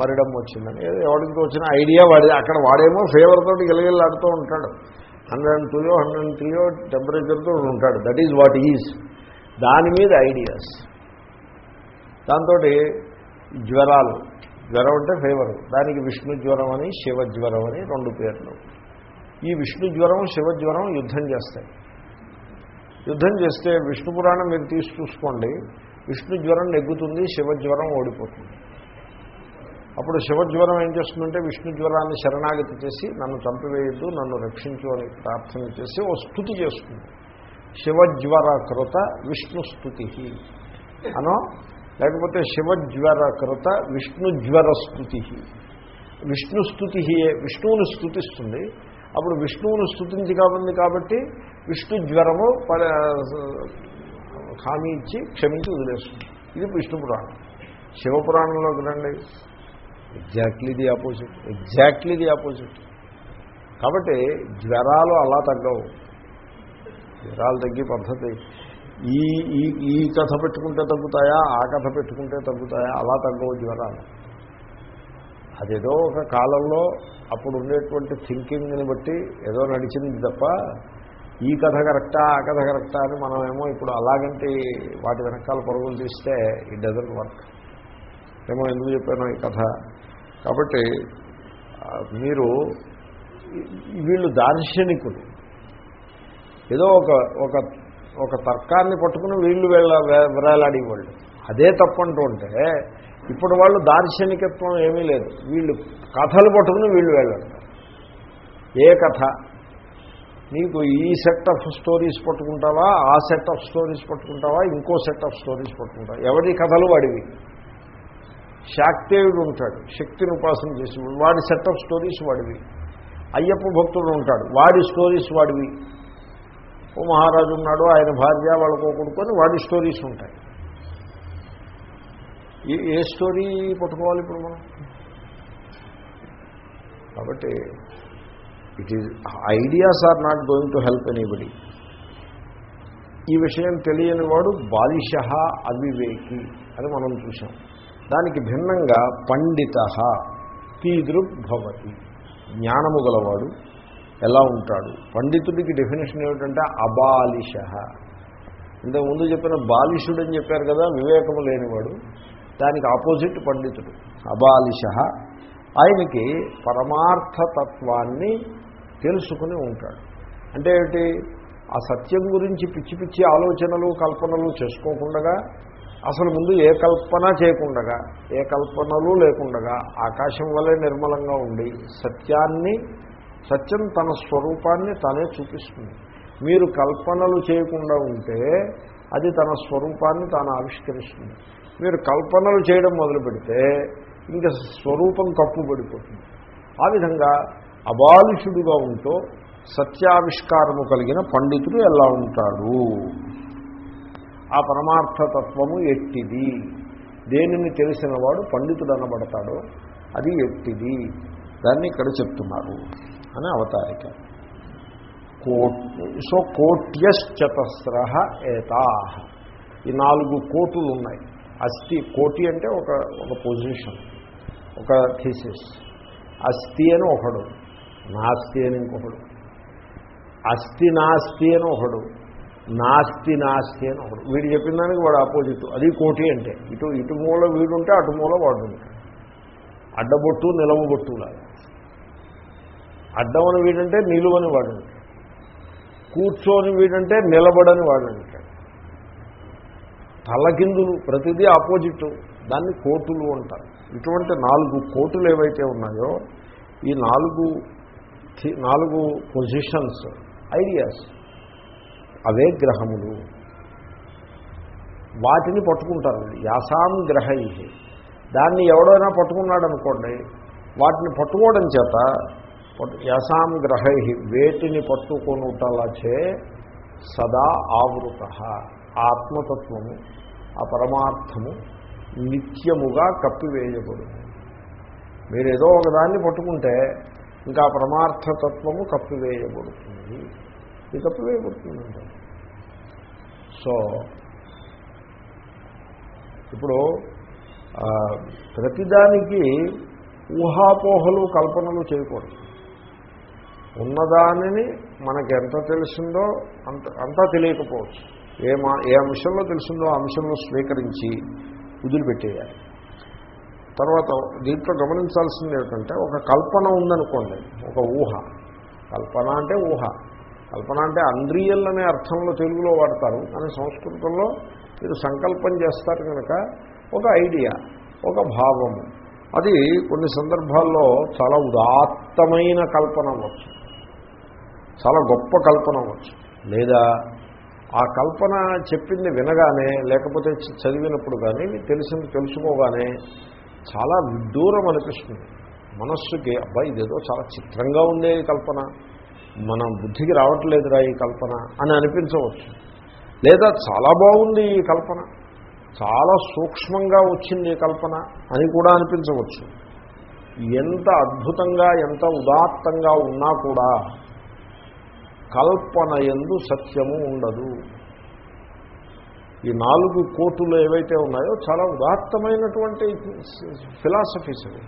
మరిడమ్మ వచ్చిందని ఏదో ఎవరికి వచ్చిన ఐడియా వాడి అక్కడ వాడేమో ఫీవర్ తోటి గిలగిల్లాడుతూ ఉంటాడు. హండ్రెడ్ అండ్ టూయో హండ్రెడ్ అండ్ త్రీయో టెంపరేచర్తో ఉంటాడు. దట్ ఈజ్ వాట్ ఈజ్ దాని మీద ఐడియాస్ దాంతో జ్వరాలు. జ్వరం అంటే ఫీవర్. దానికి విష్ణు జ్వరం అని శివ జ్వరం అని రెండు పేర్లు. ఈ విష్ణు జ్వరం శివ జ్వరం యుద్ధం చేస్తాయి. యుద్ధం చేస్తే విష్ణు పురాణం మీరు తీసి చూసుకోండి. విష్ణు జ్వరం నెగ్గుతుంది శివ జ్వరం ఓడిపోతుంది. అప్పుడు శివజ్వరం ఏం చేస్తుందంటే విష్ణు జ్వరాన్ని శరణాగతి చేసి నన్ను చంపివేయద్దు నన్ను రక్షించు అని ప్రార్థన చేసి ఓ స్థుతి చేస్తుంది. శివజ్వర కృత విష్ణు స్థుతి. అనో లేకపోతే శివజ్వర కృత విష్ణుజ్వర స్థుతి. విష్ణు స్థుతి విష్ణువుని స్థుతిస్తుంది. అప్పుడు విష్ణువును స్థుతించి కాబట్టి కాబట్టి విష్ణు జ్వరము హామీ ఇచ్చి క్షమించి వదిలేస్తుంది. ఇది విష్ణు పురాణం. శివపురాణంలోకి రండి exactly the opposite exactly the opposite కాబట్టి జ్వరాలు అలా తగ్గవు. జ్వరాలు తగ్గే పద్ధతి. ఈ ఈ ఈ కథ పెట్టుకుంటే తగ్గుతాయా? ఆ కథ పెట్టుకుంటే తగ్గుతాయా? అలా తగ్గవు జ్వరాలు. అదేదో ఒక కాలంలో అప్పుడు ఉండేటువంటి థింకింగ్ని బట్టి ఏదో నడిచింది తప్ప ఈ కథ కరెక్టా ఆ కథ కరెక్టా అని మనమేమో ఇప్పుడు అలాగంటే వాటి వెనకాల పరుగులు తీస్తే ఇట్ డజంట్ వర్క్ ఏమో ఎందుకు చెప్పాను ఈ కథ. కాబట్టి మీరు వీళ్ళు దార్శనికులు ఏదో ఒక ఒక ఒక తర్కాన్ని పట్టుకుని వీళ్ళు వెళ్ళ వేలాడేవాళ్ళు. అదే తప్పంటూ ఉంటే ఇప్పుడు వాళ్ళు దార్శనికత్వం ఏమీ లేదు. వీళ్ళు కథలు పట్టుకుని వీళ్ళు వెళ్ళారు ఏ కథ? నీకు ఈ సెట్ ఆఫ్ స్టోరీస్ పట్టుకుంటావా ఆ సెట్ ఆఫ్ స్టోరీస్ పట్టుకుంటావా ఇంకో సెట్ ఆఫ్ స్టోరీస్ పట్టుకుంటావా? ఎవరి కథలు వాడివి? శాక్తేయుడు ఉంటాడు శక్తిని ఉపాసన చేసి వాడి సెట్ ఆఫ్ స్టోరీస్ వాడివి. అయ్యప్ప భక్తుడు ఉంటాడు వాడి స్టోరీస్ వాడివి. ఓ మహారాజు ఉన్నాడు ఆయన భార్య వాళ్ళకో కొడుకొని వాడి స్టోరీస్ ఉంటాయి. ఏ స్టోరీ పట్టుకోవాలి ఇప్పుడు మనం? కాబట్టి it is ideas are not going to help anybody ఈ విషయం తెలియని వాడు బాలిష అవివేకి అని మనం చూసాం దానికి భిన్నంగా పండిత కీదృగ్భవతి జ్ఞానము గలవాడు ఎలా ఉంటాడు? పండితుడికి డెఫినేషన్ ఏమిటంటే అబాలిష ఇంతకు ముందు చెప్పిన బాలిషుడు అని చెప్పారు కదా వివేకము లేనివాడు దానికి ఆపోజిట్ పండితుడు. అబాలిష ఆయనకి పరమార్థతత్వాన్ని తెలుసుకుని ఉంటాడు. అంటే ఏమిటి? ఆ సత్యం గురించి పిచ్చి పిచ్చి ఆలోచనలు కల్పనలు చేసుకోకుండా అసలు ముందు ఏ కల్పన చేయకుండగా ఏ కల్పనలు లేకుండగా ఆకాశం వల్లే నిర్మలంగా ఉండి సత్యాన్ని సత్యం తన స్వరూపాన్ని తనే చూపిస్తుంది. మీరు కల్పనలు చేయకుండా ఉంటే అది తన స్వరూపాన్ని తాను ఆవిష్కరిస్తుంది. మీరు కల్పనలు చేయడం మొదలు పెడితే ఇంకా స్వరూపం కప్పుబడిపోతుంది ఆ విధంగా అబాలుషుడుగా ఉంటూ సత్యావిష్కారము కలిగిన పండితుడు ఎలా ఉంటాడు? ఆ పరమార్థతత్వము ఎట్టిది? దేనిని తెలిసినవాడు పండితుడు అనబడతాడో అది ఎట్టిది? దాన్ని ఇక్కడ చెప్తున్నారు అని అవతారిక. కోట్ సో కోట్యశ్చతస్ర ఏతా ఈ నాలుగు కోటులు ఉన్నాయి అస్థి కోటి అంటే ఒక ఒక పొజిషన్ ఒక థీసిస్. అస్థి అని ఒకడు నాస్తి అని ఇంకొకడు. అస్థి నాస్తి అని ఒకడు నాస్తి నాస్తి అని ఒకడు. వీడు చెప్పిన దానికి వాడు ఆపోజిట్. అది కోటి అంటే ఇటు ఇటు మూల వీడుంటే అటు మూల వాడు ఉంటాడు అడ్డబొట్టు నిలవబొట్టు లాగా. అడ్డమని వీడంటే నిలువని వాడు ఉంటాడు కూర్చోని వీడంటే నిలబడని వాడు అంటాడు తలకిందులు ప్రతిదీ ఆపోజిట్. దాన్ని కోటులు అంటారు. ఇటువంటి నాలుగు కోటులు ఏవైతే ఉన్నాయో ఈ నాలుగు నాలుగు పొజిషన్స్ ఐడియాస్ అవే గ్రహములు. వాటిని పట్టుకుంటారు యాసాం గ్రహై. దాన్ని ఎవడైనా పట్టుకున్నాడు అనుకోండి వాటిని పట్టుకోవడం చేత యాసాం గ్రహై వేటిని పట్టుకొనుటలచే సదా ఆవృత. ఆత్మతత్వము ఆ పరమార్థము నిత్యముగా కప్పివేయబడుతుంది మీరు ఏదో ఒకదాన్ని పట్టుకుంటే ఇంకా పరమార్థతత్వము కప్పివేయబడుతుంది. ఇది కప్పివేయబడుతుందండి సో ఇప్పుడు ప్రతిదానికి ఊహాపోహలు కల్పనలు చేయకూడదు. ఉన్నదానిని మనకి ఎంత తెలిసిందో అంత అంతా తెలియకపోవచ్చు. ఏ మా ఏ అంశంలో తెలిసిందో ఆ అంశంలో స్వీకరించి వదిలిపెట్టేయాలి తర్వాత దీంట్లో గమనించాల్సింది ఏమిటంటే ఒక కల్పన ఉందనుకోండి ఒక ఊహ. కల్పన అంటే ఊహ. కల్పన అంటే అంద్రియల్ అనే అర్థంలో తెలుగులో వాడతారు కానీ సంస్కృతంలో మీరు సంకల్పం చేస్తారు కనుక ఒక ఐడియా ఒక భావము. అది కొన్ని సందర్భాల్లో చాలా ఉదాత్తమైన కల్పన అవ్వచ్చు. చాలా గొప్ప కల్పన అవ్వచ్చు. లేదా ఆ కల్పన చెప్పింది వినగానే లేకపోతే చదివినప్పుడు కానీ తెలిసింది తెలుసుకోగానే చాలా విడ్డూరం అనిపిస్తుంది. మనస్సుకి అబ్బాయి ఇదేదో చాలా చిత్రంగా ఉండే కల్పన. మన బుద్ధికి రావట్లేదురా ఈ కల్పన అని అనిపించవచ్చు. లేదా చాలా బాగుంది ఈ కల్పన. చాలా సూక్ష్మంగా వచ్చింది ఈ కల్పన అని కూడా అనిపించవచ్చు. ఎంత అద్భుతంగా ఎంత ఉదాత్తంగా ఉన్నా కూడా కల్పన ఎందు సత్యము ఉండదు. ఈ నాలుగు కోటులు ఏవైతే ఉన్నాయో చాలా ఉదాత్తమైనటువంటి ఫిలాసఫీస్ అవి.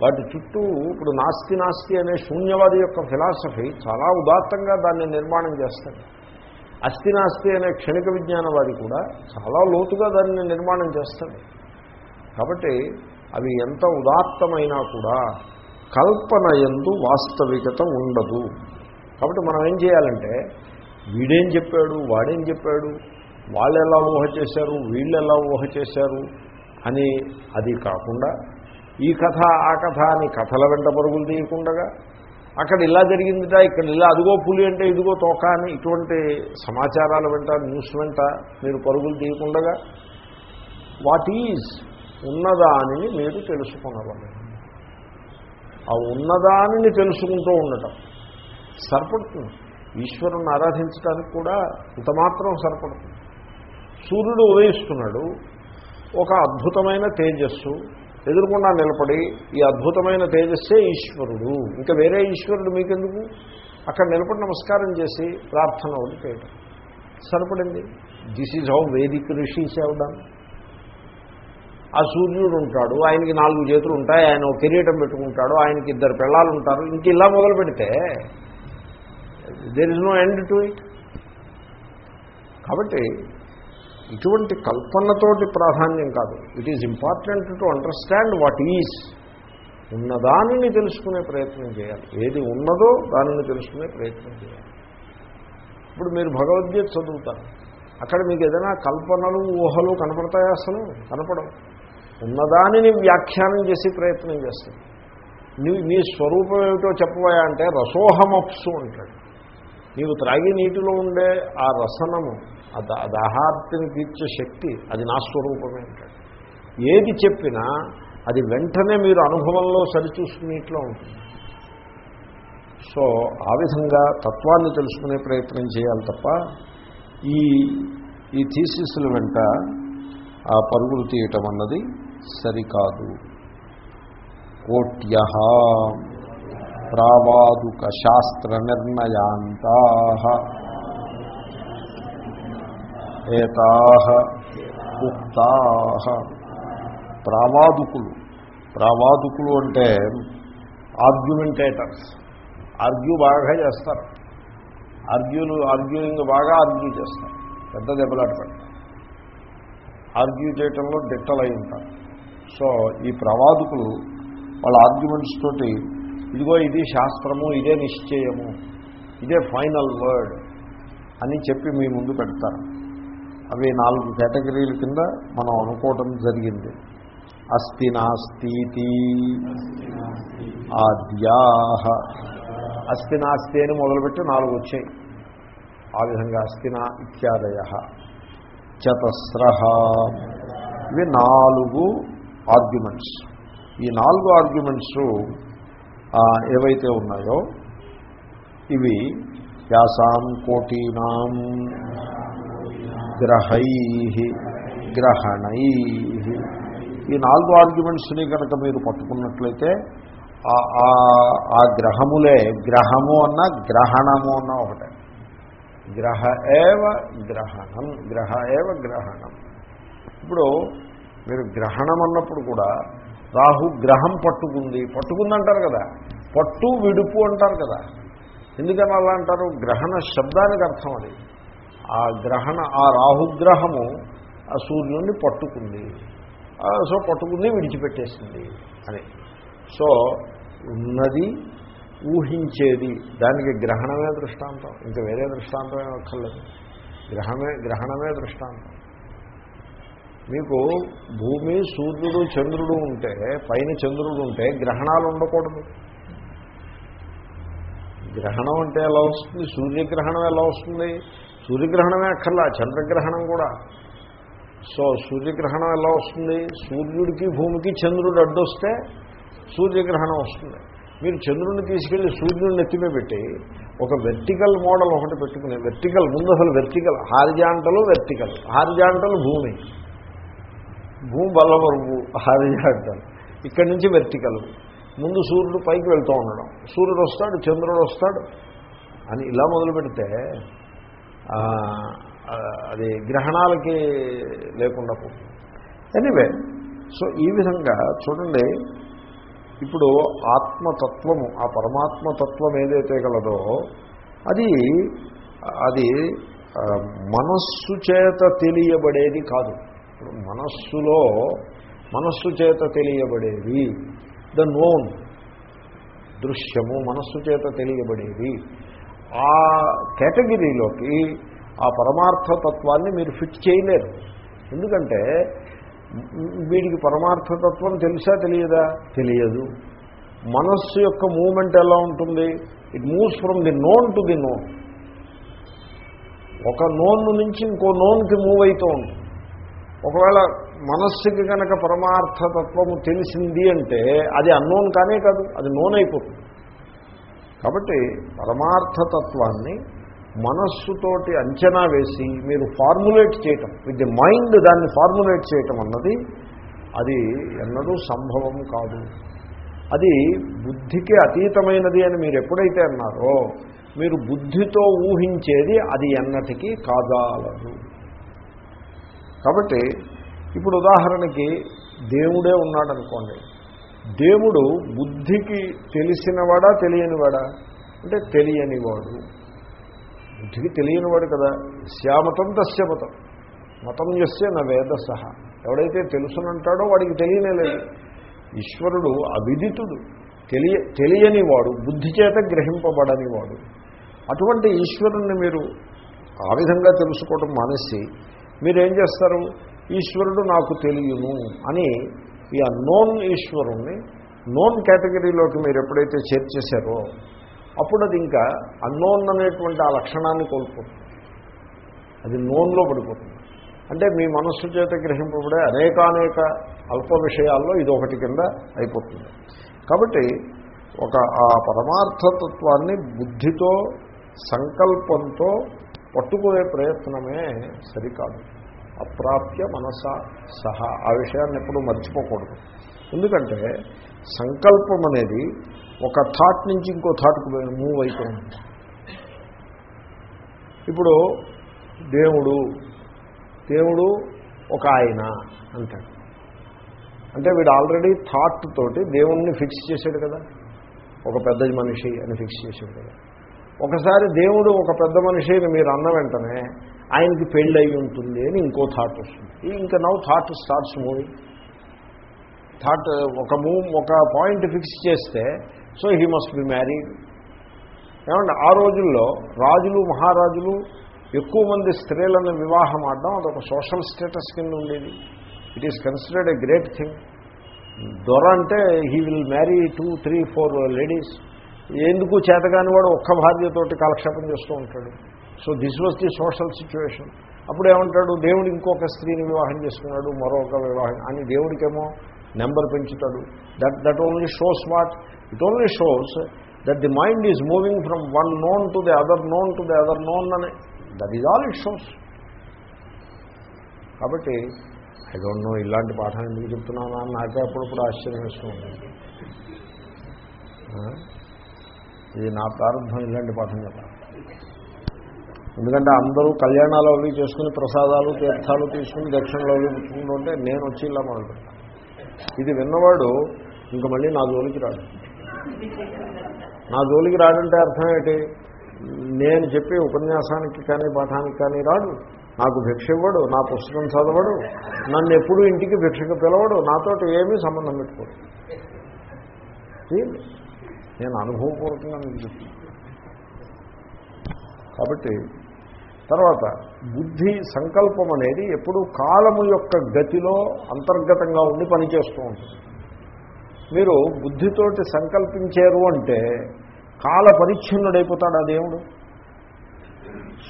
వాటి చుట్టూ ఇప్పుడు నాస్తి నాస్తి అనే శూన్యవాది యొక్క ఫిలాసఫీ చాలా ఉదాత్తంగా దాన్ని నిర్మాణం చేస్తాడు అస్థి నాస్తి అనే క్షణిక విజ్ఞానవాది కూడా చాలా లోతుగా దాన్ని నిర్మాణం చేస్తాడు కాబట్టి అవి ఎంత ఉదాత్తమైనా కూడా కల్పన ఎందు వాస్తవికత ఉండదు. కాబట్టి మనం ఏం చేయాలంటే వీడేం చెప్పాడు వాడేం చెప్పాడు వాళ్ళు ఎలా ఊహ చేశారు వీళ్ళు ఎలా ఊహ చేశారు అని అది కాకుండా ఈ కథ ఆ కథ అని కథల వెంట పరుగులు తీయకుండగా అక్కడ ఇలా జరిగిందిట ఇక్కడ ఇలా అదిగో పులి అంటే ఇదిగో తోక అని ఇటువంటి సమాచారాల వెంట న్యూస్ వెంట మీరు పరుగులు తీయకుండగా వాట్ ఈజ్ ఉన్నదానిని మీరు తెలుసుకున్నవాళ్ళు ఆ ఉన్నదానిని తెలుసుకుంటూ ఉండటం. సరిపడుతుంది. ఈశ్వరుని ఆరాధించడానికి కూడా ఇంతమాత్రం సరిపడుతుంది. సూర్యుడు ఉదయిస్తున్నాడు. ఒక అద్భుతమైన తేజస్సు ఎదురుకుండా నిలబడి ఈ అద్భుతమైన తేజస్సే ఈశ్వరుడు. ఇంకా వేరే ఈశ్వరుడు మీకెందుకు? అక్కడ నిలబడి నమస్కారం చేసి ప్రార్థన ఒకటి చేయడం సరిపడింది. This is how vedic rishis అవడం ఆ సూర్యుడు ఉంటాడు. ఆయనకి నాలుగు చేతులు ఉంటాయి. ఆయన ఒక కిరీటం పెట్టుకుంటాడు. ఆయనకి ఇద్దరు పిల్లలు ఉంటారు. ఇంక ఇలా మొదలు పెడితే there is no end to it కాబట్టి ఇటువంటి కల్పనతోటి ప్రాధాన్యం కాదు. It is important to understand what is ఉన్నదానిని తెలుసుకునే ప్రయత్నం చేయాలి. ఏది ఉన్నదో దానిని తెలుసుకునే ప్రయత్నం చేయాలి. ఇప్పుడు మీరు భగవద్గీత చదువుతారు. అక్కడ మీకు ఏదైనా కల్పనలు ఊహలు కనపడతాయా అసలు? కనపడవు. ఉన్నదానిని వ్యాఖ్యానం చేసి ప్రయత్నం చేస్తుంది నీ నీ స్వరూపం ఏమిటో చెప్పబోయా అంటే రసోహమప్సు అంటాడు. నీవు త్రాగి నీటిలో ఉండే ఆ రసనము ఆ దాహార్తిని తీర్చే శక్తి అది నా స్వరూపమే అంటాడు. ఏది చెప్పినా అది వెంటనే మీరు అనుభవంలో సరిచూసుకునేట్లో ఉంటుంది. సో ఆ విధంగా తత్వాన్ని తెలుసుకునే ప్రయత్నం చేయాలి తప్ప ఈ ఈ థీసిస్ల వెంట ఆ పరుగులు తీయటం అన్నది సరికాదు. కోట్య ప్రావాదుక శాస్త్ర నిర్ణయాంతా ఏతా ఉక్తా ప్రావాదుకులు ప్రావాదుకులు అంటే ఆర్గ్యుమెంటేటర్స్. ఆర్గ్యూ బాగా చేస్తారు. ఆర్గ్యూలు ఆర్గ్యూయింగ్ బాగా ఆర్గ్యూ చేస్తారు. పెద్ద దెబ్బలాట పెడతారు ఆర్గ్యూ చేయటంలో డిట్టలై ఉంటారు. సో ఈ ప్రవాదుకులు వాళ్ళ ఆర్గ్యుమెంట్స్ తోటి ఇదిగో ఇది శాస్త్రము ఇదే నిశ్చయము ఇదే ఫైనల్ వర్డ్ అని చెప్పి మీ ముందు పెడతారు. అవి నాలుగు కేటగిరీల కింద మనం అనుకోవటం జరిగింది. అస్థి నాస్తి ఆద్యా అస్థి నాస్తి అని మొదలుపెట్టి నాలుగు వచ్చాయి. ఆ విధంగా అస్థినా ఇత్యాదయ చతస్ర ఇవి నాలుగు ఆర్గ్యుమెంట్స్ ఈ నాలుగు ఆర్గ్యుమెంట్స్ ఏవైతే ఉన్నాయో ఇవి యాసాం కోటీనాం గ్రహై గ్రహణై. ఈ నాలుగు ఆర్గ్యుమెంట్స్ని కనుక మీరు పట్టుకున్నట్లయితే ఆ గ్రహములే గ్రహము అన్న గ్రహణము అన్న ఒకటే. గ్రహ ఏవ గ్రహణం గ్రహ ఏవ గ్రహణం. ఇప్పుడు మీరు గ్రహణం అన్నప్పుడు కూడా రాహు గ్రహం పట్టుకుంది. పట్టుకుంది అంటారు కదా. పట్టు విడుపు అంటారు కదా. ఎందుకని అలా అంటారు? గ్రహణ శబ్దానికి అర్థం అది. ఆ గ్రహణ ఆ రాహుగ్రహము ఆ సూర్యుడిని పట్టుకుంది. సో పట్టుకుంది విడిచిపెట్టేసింది అని. సో ఉన్నది ఊహించేది. దానికి గ్రహణమే దృష్టాంతం. ఇంకా వేరే దృష్టాంతం ఏం గ్రహమే గ్రహణమే దృష్టాంతం. మీకు భూమి సూర్యుడు చంద్రుడు ఉంటే పైన చంద్రుడు ఉంటే గ్రహణాలు ఉండకూడదు. గ్రహణం అంటే ఎలా వస్తుంది? సూర్యగ్రహణం ఎలా వస్తుంది? సూర్యగ్రహణమే అక్కర్లా చంద్రగ్రహణం కూడా. సో సూర్యగ్రహణం ఎలా వస్తుంది? సూర్యుడికి భూమికి చంద్రుడు అడ్డొస్తే సూర్యగ్రహణం వస్తుంది. మీరు చంద్రుడిని తీసుకెళ్ళి సూర్యుడిని ఎత్తిమే పెట్టి ఒక వెర్టికల్ మోడల్ ఒకటి పెట్టుకునే వెర్టికల్ ముందు అసలు వెర్టికల్ హారిజాంటలు వెర్టికల్ హారిజాంటలు భూమి. భూమి బల్లవరువు హారిజాంటల్ ఇక్కడి నుంచి వెర్టికల్ ముందు సూర్యుడు పైకి వెళ్తూ ఉండడం. సూర్యుడు వస్తాడు చంద్రుడు వస్తాడు అని ఇలా మొదలు పెడితే అది గ్రహణాలకి లేకుండా పోతుంది. ఎనీవే సో ఈ విధంగా చూడండి ఇప్పుడు ఆత్మతత్వము ఆ పరమాత్మతత్వం ఏదైతే గలదో అది అది మనస్సు చేత తెలియబడేది కాదు. మనస్సులో మనస్సు చేత తెలియబడేది ద నోన్ దృశ్యము మనస్సు చేత తెలియబడేది ఆ కేటగిరీలోకి ఆ పరమార్థతత్వాన్ని మీరు ఫిట్ చేయలేరు. ఎందుకంటే వీడికి పరమార్థతత్వం తెలుసా తెలియదా? తెలియదు. మనస్సు యొక్క మూమెంట్ ఎలా ఉంటుంది? It moves from the known to the known ఒక నోన్ నుంచి ఇంకో నోన్కి మూవ్ అవుతూ ఉంటుంది. ఒకవేళ మనస్సుకి కనుక పరమార్థతత్వము తెలిసింది అంటే అది అన్నోన్ కానే కాదు అది నోన్ అయిపోతుంది. కాబట్టి పరమార్థతత్వాన్ని మనస్సుతోటి అంచనా వేసి మీరు ఫార్ములేట్ చేయటం విత్ ది మైండ్ దాన్ని ఫార్ములేట్ చేయటం అన్నది అది ఎన్నడూ సంభవం కాదు. అది బుద్ధికి అతీతమైనది అని మీరు ఎప్పుడైతే అన్నారో మీరు బుద్ధితో ఊహించేది అది ఎన్నటికీ కాదాలదు కాబట్టి ఇప్పుడు ఉదాహరణకి దేవుడే ఉన్నాడనుకోండి. దేవుడు బుద్ధికి తెలిసినవాడా తెలియనివాడా? అంటే తెలియనివాడు. బుద్ధికి తెలియనివాడు కదా. శ్యామతం తస్య మతం. మతం చేస్తే నా వేద సహా ఎవడైతే తెలుసునంటాడో వాడికి తెలియనే లేదు. ఈశ్వరుడు అవిదితుడు. తెలియ తెలియనివాడు. బుద్ధి చేత గ్రహింపబడనివాడు. అటువంటి ఈశ్వరుణ్ణి మీరు ఆ విధంగా తెలుసుకోవడం మానేసి మీరేం చేస్తారు? ఈశ్వరుడు నాకు తెలియను అని ఈ అన్నోన్ ఈశ్వరుణ్ణి నోన్ కేటగిరీలోకి మీరు ఎప్పుడైతే చేర్చేశారో అప్పుడు అది ఇంకా అన్నోన్ అనేటువంటి ఆ లక్షణాన్ని కోల్పోతుంది. అది నోన్లో పడిపోతుంది. అంటే మీ మనస్సు చేత గ్రహింపబడే అనేకానేక అల్ప విషయాల్లో ఇదొకటి కింద అయిపోతుంది. కాబట్టి ఒక ఆ పరమార్థతత్వాన్ని బుద్ధితో సంకల్పంతో పట్టుకునే ప్రయత్నమే సరికాదు. అప్రాప్య మనస సహా. ఆ విషయాన్ని ఎప్పుడూ మర్చిపోకూడదు. ఎందుకంటే సంకల్పం అనేది ఒక థాట్ నుంచి ఇంకో థాట్కు మూవ్ అవుతుంది ఇప్పుడు దేవుడు దేవుడు ఒక ఆయన అంటాడు. అంటే వీడు ఆల్రెడీ థాట్ తోటి దేవుణ్ణి ఫిక్స్ చేశాడు కదా. ఒక పెద్ద మనిషి అని ఫిక్స్ చేశాడు కదా. ఒకసారి దేవుడు ఒక పెద్ద మనిషి మీరు అన్న వెంటనే ఆయనకి పెళ్ళి అయి ఉంటుంది అని ఇంకో థాట్ వస్తుంది. ఇంకా నవ్వు థాట్ స్టార్ట్స్ మూవింగ్ థాట్ ఒక మూవ్ ఒక పాయింట్ ఫిక్స్ చేస్తే so he must be married ఏమంటే ఆ రోజుల్లో రాజులు మహారాజులు ఎక్కువ మంది స్త్రీలను వివాహం ఆడడం అదొక సోషల్ స్టేటస్ కింద ఉండేది. It is considered a great thing దొర అంటే he will marry two three four ladies ఎందుకు చేతగాని వాడు ఒక్క భార్యతోటి కాలక్షేపం చేస్తూ ఉంటాడు? So this was the social situation అప్పుడు ఏమంటాడు? దేవుడు ఇంకొక స్త్రీని వివాహం చేసుకున్నాడు మరొక వివాహం. అని దేవుడికేమో number పెంచుతాడు. That that only shows what it only shows that the mind is moving from one known to the other known to the other known అని. That is all it shows కాబట్టి ఐ డోంట్ నో ఇలాంటి పాఠం ఎందుకు చెప్తున్నానా అని నాకే అప్పుడప్పుడు ఆశ్చర్యం వేస్తూ ఉంటుంది. ఇది నా ప్రారంభం ఇలాంటి పాఠం కదా ఎందుకంటే అందరూ కళ్యాణాలు అవి చేసుకుని ప్రసాదాలు తీర్థాలు తీసుకుని దక్షిణలు అవి పుచ్చుకుంటుంటే నేను వచ్చి ఇలా మొదలు ఇది విన్నవాడు ఇంక మళ్ళీ నా జోలికి రాడు. నా జోలికి రాడంటే అర్థం ఏంటి? నేను చెప్పే ఉపన్యాసానికి కానీ పాఠానికి కానీ రాడు. నాకు భిక్ష ఇవ్వడు నా పుస్తకం చదవడు నన్ను ఎప్పుడు ఇంటికి భిక్షకు పిలవడు నాతోటి ఏమీ సంబంధం పెట్టుకోడు. నేను అనుభవపూర్వకంగా మీకు చెప్తాను. కాబట్టి తర్వాత బుద్ధి సంకల్పం అనేది ఎప్పుడు కాలము యొక్క గతిలో అంతర్గతంగా ఉండి పనిచేస్తూ ఉంటుంది. మీరు బుద్ధితోటి సంకల్పించారు అంటే కాల పరిచ్ఛిన్నుడైపోతాడు ఆ దేవుడు.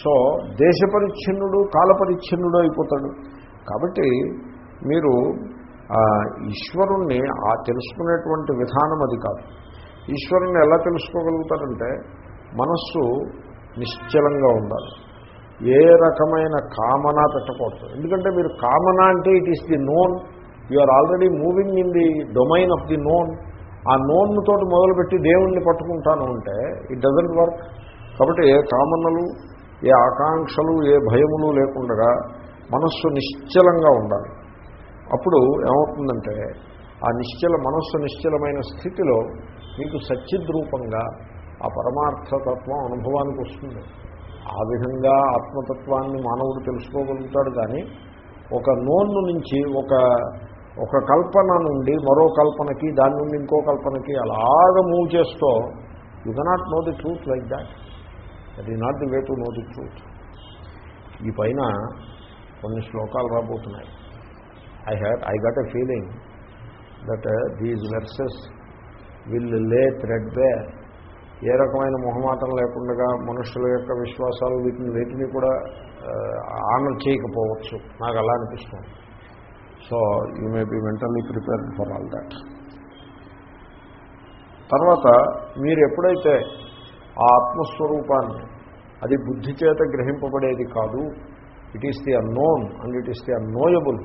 సో దేశపరిచ్ఛిన్నుడు కాలపరిచ్ఛిన్నుడు అయిపోతాడు. కాబట్టి మీరు ఈశ్వరుణ్ణి ఆ తెలుసుకునేటువంటి విధానం అది కాదు. ఈశ్వరుణ్ణి ఎలా తెలుసుకోగలుగుతారంటే మనస్సు నిశ్చలంగా ఉండాలి. ఏ రకమైన కామన పెట్టకూడదు. ఎందుకంటే మీరు కామన అంటే it is the known you are already moving in the domain of the known ఆ నోన్ తోటి మొదలుపెట్టి దేవుణ్ణి పట్టుకుంటాను అంటే ఇట్ డజంట్ వర్క్ కాబట్టి ఏ కామనలు ఏ ఆకాంక్షలు ఏ భయములు లేకుండా మనస్సు నిశ్చలంగా ఉండాలి. అప్పుడు ఏమవుతుందంటే ఆ నిశ్చల మనస్సు నిశ్చలమైన స్థితిలో మీకు సచ్చిద్రూపంగా ఆ పరమార్థతత్వం అనుభవానికి వస్తుంది. ఆ విధంగా ఆత్మతత్వాన్ని మానవుడు తెలుసుకోగలుగుతాడు కానీ ఒక నోన్ను నుంచి ఒక ఒక కల్పన నుండి మరో కల్పనకి దాని నుండి ఇంకో కల్పనకి అలాగ మూవ్ చేస్తూ you cannot know the truth like that. That is not the way to know the truth. ఈ పైన కొన్ని శ్లోకాలు రాబోతున్నాయి. I had I got a feeling that these verses will lay threadbare ఏ రకమైన మొహమాటం లేకుండా మనుషుల యొక్క విశ్వాసాలు వీటిని వీటిని కూడా uh, ఆనర్ చేయకపోవచ్చు. నాకు అలా అనిపిస్తుంది. So you may be mentally prepared for all that తర్వాత మీరు ఎప్పుడైతే ఆ ఆత్మస్వరూపాన్ని అది బుద్ధి చేత గ్రహింపబడేది కాదు it is the unknown and it is the unknowable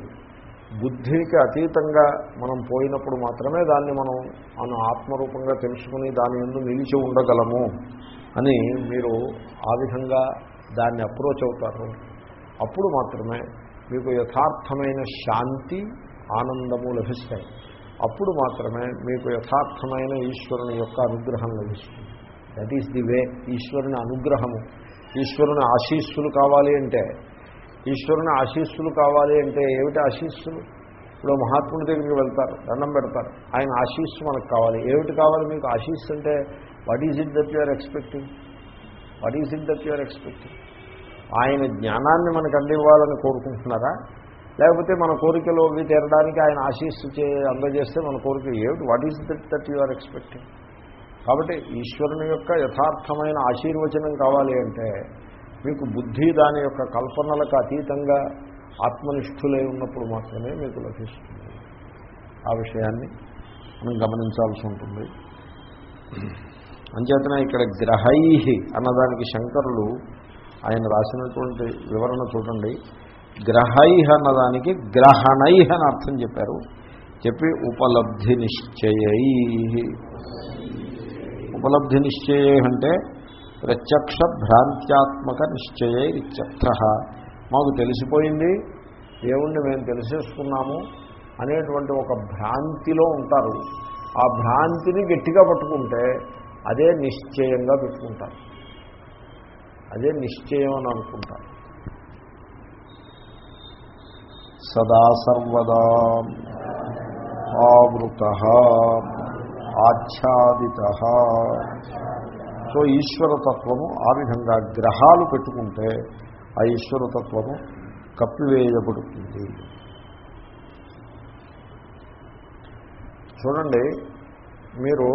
బుద్ధికి అతీతంగా మనం పోయినప్పుడు మాత్రమే దాన్ని మనం మనం ఆత్మరూపంగా తెలుసుకుని దాని ఎందు నిలిచి ఉండగలము అని మీరు ఆ విధంగా దాన్ని అప్రోచ్ అవుతారు. అప్పుడు మాత్రమే మీకు యథార్థమైన శాంతి ఆనందము లభిస్తాయి. అప్పుడు మాత్రమే మీకు యథార్థమైన ఈశ్వరుని యొక్క అనుగ్రహం లభిస్తుంది. దట్ ఈస్ ది వే ఈశ్వరుని అనుగ్రహము. ఈశ్వరుని ఆశీస్సులు కావాలి అంటే ఈశ్వరుని ఆశీస్సులు కావాలి అంటే ఏమిటి ఆశీస్సులు? ఇప్పుడు మహాత్ముడి దగ్గరికి వెళ్తారు దండం పెడతారు. ఆయన ఆశీస్సు మనకు కావాలి. ఏమిటి కావాలి మీకు? ఆశీస్సు అంటే what is it that you're expecting what is it that you're expecting ఆయన జ్ఞానాన్ని మనకు అందివ్వాలని కోరుకుంటున్నారా? లేకపోతే మన కోరికలు అవి తీరడానికి ఆయన ఆశీస్సు చే అందజేస్తే మన కోరిక ఏమిటి? What is that that you're expecting కాబట్టి ఈశ్వరుని యొక్క యథార్థమైన ఆశీర్వచనం కావాలి అంటే మీకు బుద్ధి దాని యొక్క కల్పనలకు అతీతంగా ఆత్మనిష్ఠులై ఉన్నప్పుడు మాత్రమే మీకు లభిస్తుంది. ఆ విషయాన్ని మనం గమనించాల్సి ఉంటుంది. అంచేతన ఇక్కడ గ్రహై అన్నదానికి శంకరులు ఆయన రాసినటువంటి వివరణ చూడండి. గ్రహై అన్నదానికి గ్రహణై అని అర్థం చెప్పారు. చెప్పి ఉపలబ్ధి నిశ్చయై ఉపలబ్ధి నిశ్చయ అంటే ప్రత్యక్ష భ్రాంత్యాత్మక నిశ్చయ ఇత్యర్థ. మాకు తెలిసిపోయింది దేవుణ్ణి మేము తెలిసేసుకున్నాము అనేటువంటి ఒక భ్రాంతిలో ఉంటారు. ఆ భ్రాంతిని గట్టిగా పట్టుకుంటే అదే నిశ్చయంగా పెట్టుకుంటారు. అదే నిశ్చయం అని అనుకుంటారు. సదా సర్వదా ఆవృత ఆచ్ఛాదిత. సో ఈశ్వరతత్వము ఆ విధంగా గ్రహాలు పెట్టుకుంటే ఆ ఈశ్వరతత్వము కప్పివేయబడుతుంది. చూడండి మీరు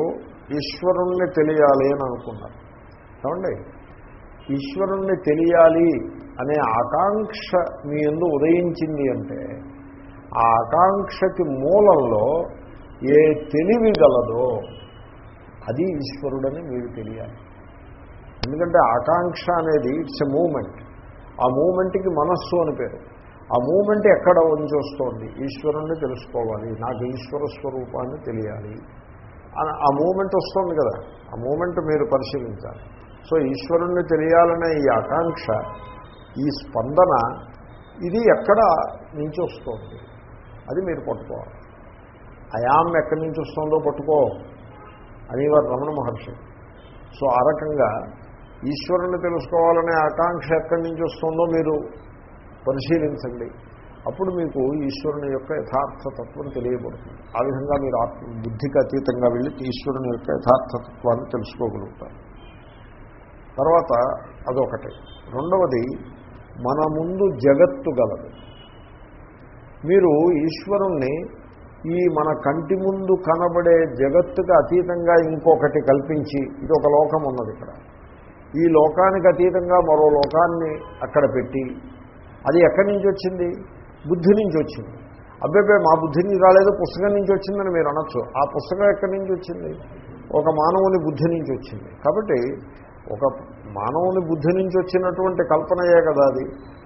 ఈశ్వరుణ్ణి తెలియాలి అని అనుకున్నారు. ఏమండి? ఈశ్వరుణ్ణి తెలియాలి అనే ఆకాంక్ష మీ ఎందు ఉదయించింది అంటే ఆ ఆకాంక్షకి మూలంలో ఏ తెలివి గలదో అది ఈశ్వరుడని మీరు తెలియాలి. ఎందుకంటే ఆకాంక్ష అనేది ఇట్స్ ఎ మూమెంట్. ఆ మూమెంట్కి మనస్సు అని పేరు. ఆ మూమెంట్ ఎక్కడ నుంచి వస్తోంది ఈశ్వరుణ్ణి తెలుసుకోవాలి. నాకు ఈశ్వర స్వరూపాన్ని తెలియాలి. ఆ మూమెంట్ వస్తుంది కదా. ఆ మూమెంట్ మీరు పరిశీలించాలి. సో ఈశ్వరుణ్ణి తెలియాలనే ఈ ఆకాంక్ష ఈ స్పందన ఇది ఎక్కడ నుంచి వస్తుంది అది మీరు పట్టుకోవాలి. అయాం ఎక్కడి నుంచి వస్తుందో పట్టుకో. అనేవారు రమణ మహర్షి. సో ఆ రకంగా ఈశ్వరుని తెలుసుకోవాలనే ఆకాంక్ష ఎక్కడి నుంచి వస్తుందో మీరు పరిశీలించండి. అప్పుడు మీకు ఈశ్వరుని యొక్క యథార్థతత్వం తెలియబడుతుంది. ఆ విధంగా మీరు ఆత్మ బుద్ధికి అతీతంగా వెళ్ళి ఈశ్వరుని యొక్క యథార్థతత్వాన్ని తెలుసుకోగలుగుతారు. తర్వాత అదొకటి. రెండవది మన ముందు జగత్తు గలదు. మీరు ఈశ్వరుణ్ణి ఈ మన కంటి ముందు కనబడే జగత్తుకు అతీతంగా ఇంకొకటి కల్పించి ఇది ఒక లోకం ఉన్నది ఇక్కడ. ఈ లోకానికి అతీతంగా మరో లోకాన్ని అక్కడ పెట్టి అది ఎక్కడి నుంచి వచ్చింది? బుద్ధి నుంచి వచ్చింది. అబ్బాయి మా బుద్ధి నుంచి రాలేదు పుస్తకం నుంచి వచ్చిందని మీరు అనొచ్చు. ఆ పుస్తకం ఎక్కడి నుంచి వచ్చింది? ఒక మానవుని బుద్ధి నుంచి వచ్చింది. కాబట్టి ఒక మానవుని బుద్ధి నుంచి వచ్చినటువంటి కల్పనయే కదా అది.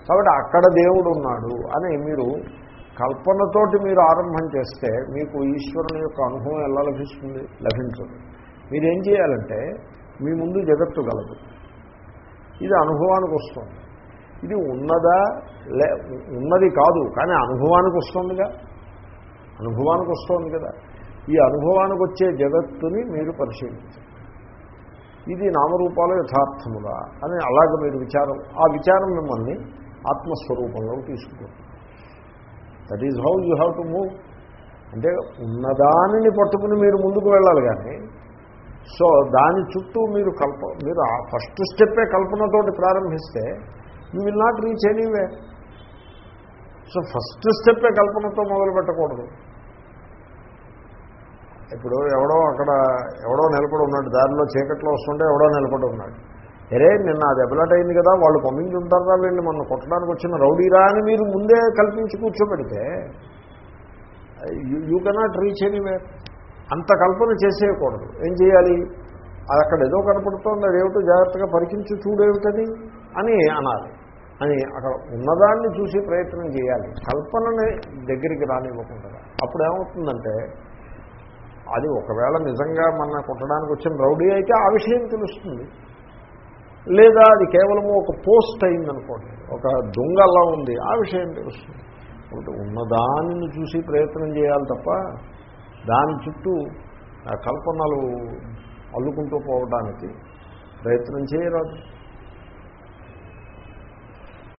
కాబట్టి అక్కడ దేవుడు ఉన్నాడు అని మీరు కల్పనతోటి మీరు ఆరంభం చేస్తే మీకు ఈశ్వరుని యొక్క అనుభవం ఎలా లభిస్తుంది? లభించదు. మీరేం చేయాలంటే మీ ముందు జగత్తు గలదు. ఇది అనుభవానికి వస్తుంది. ఇది ఉన్నదా? లే ఉన్నది కాదు కానీ అనుభవానికి వస్తుందిగా. అనుభవానికి వస్తుంది కదా. ఈ అనుభవానికి వచ్చే జగత్తుని మీరు పరిశీలించండి. ఇది నామరూపాలు యథార్థములా అని అలాగ మీరు విచారం ఆ విచారం మిమ్మల్ని ఆత్మస్వరూపంలో తీసుకుంటుంది. That is how you have to move అంటే ఉన్నదానిని పట్టుకుని మీరు ముందుకు వెళ్ళాలి కానీ సో దాని చుట్టూ మీరు కల్ప మీరు ఆ ఫస్ట్ స్టెప్పే కల్పనతోటి ప్రారంభిస్తే you will not reach anyway so first స్టెప్పే కల్పనతో మొదలు పెట్టకూడదు. ఇప్పుడు ఎవడో అక్కడ ఎవడో నిలబడి ఉన్నాడు దారిలో చీకట్లో వస్తుంటే ఎవడో నిలబడి ఉన్నాడు. అరే నిన్న అది అబిలట్ అయింది కదా వాళ్ళు పంపించి ఉంటారా వీళ్ళు మొన్న కొట్టడానికి వచ్చిన రౌడీరా అని మీరు ముందే కల్పించి కూర్చోబెడితే యూ కెనాట్ రీచ్ ఎనీవేర్ అంత కల్పన చేసేయకూడదు. ఏం చేయాలి? అది అక్కడ ఏదో కనపడుతోంది అదేమిటో జాగ్రత్తగా పరికించి చూడేమిటది అని అనాలి. అని అక్కడ ఉన్నదాన్ని చూసి ప్రయత్నం చేయాలి. కల్పనని దగ్గరికి రానివ్వకుండా. అప్పుడు ఏమవుతుందంటే అది ఒకవేళ నిజంగా మన కొట్టడానికి వచ్చిన రౌడీ అయితే ఆ విషయం తెలుస్తుంది. లేదా అది కేవలము ఒక పోస్ట్ అయిందనుకోండి ఒక దొంగలా ఉంది ఆ విషయం తెలుస్తుంది. ఉన్నదాన్ని చూసి ప్రయత్నం చేయాలి తప్ప దాని చుట్టూ ఆ కల్పనలు అల్లుకుంటూ పోవడానికి ప్రయత్నం చేయరాదు.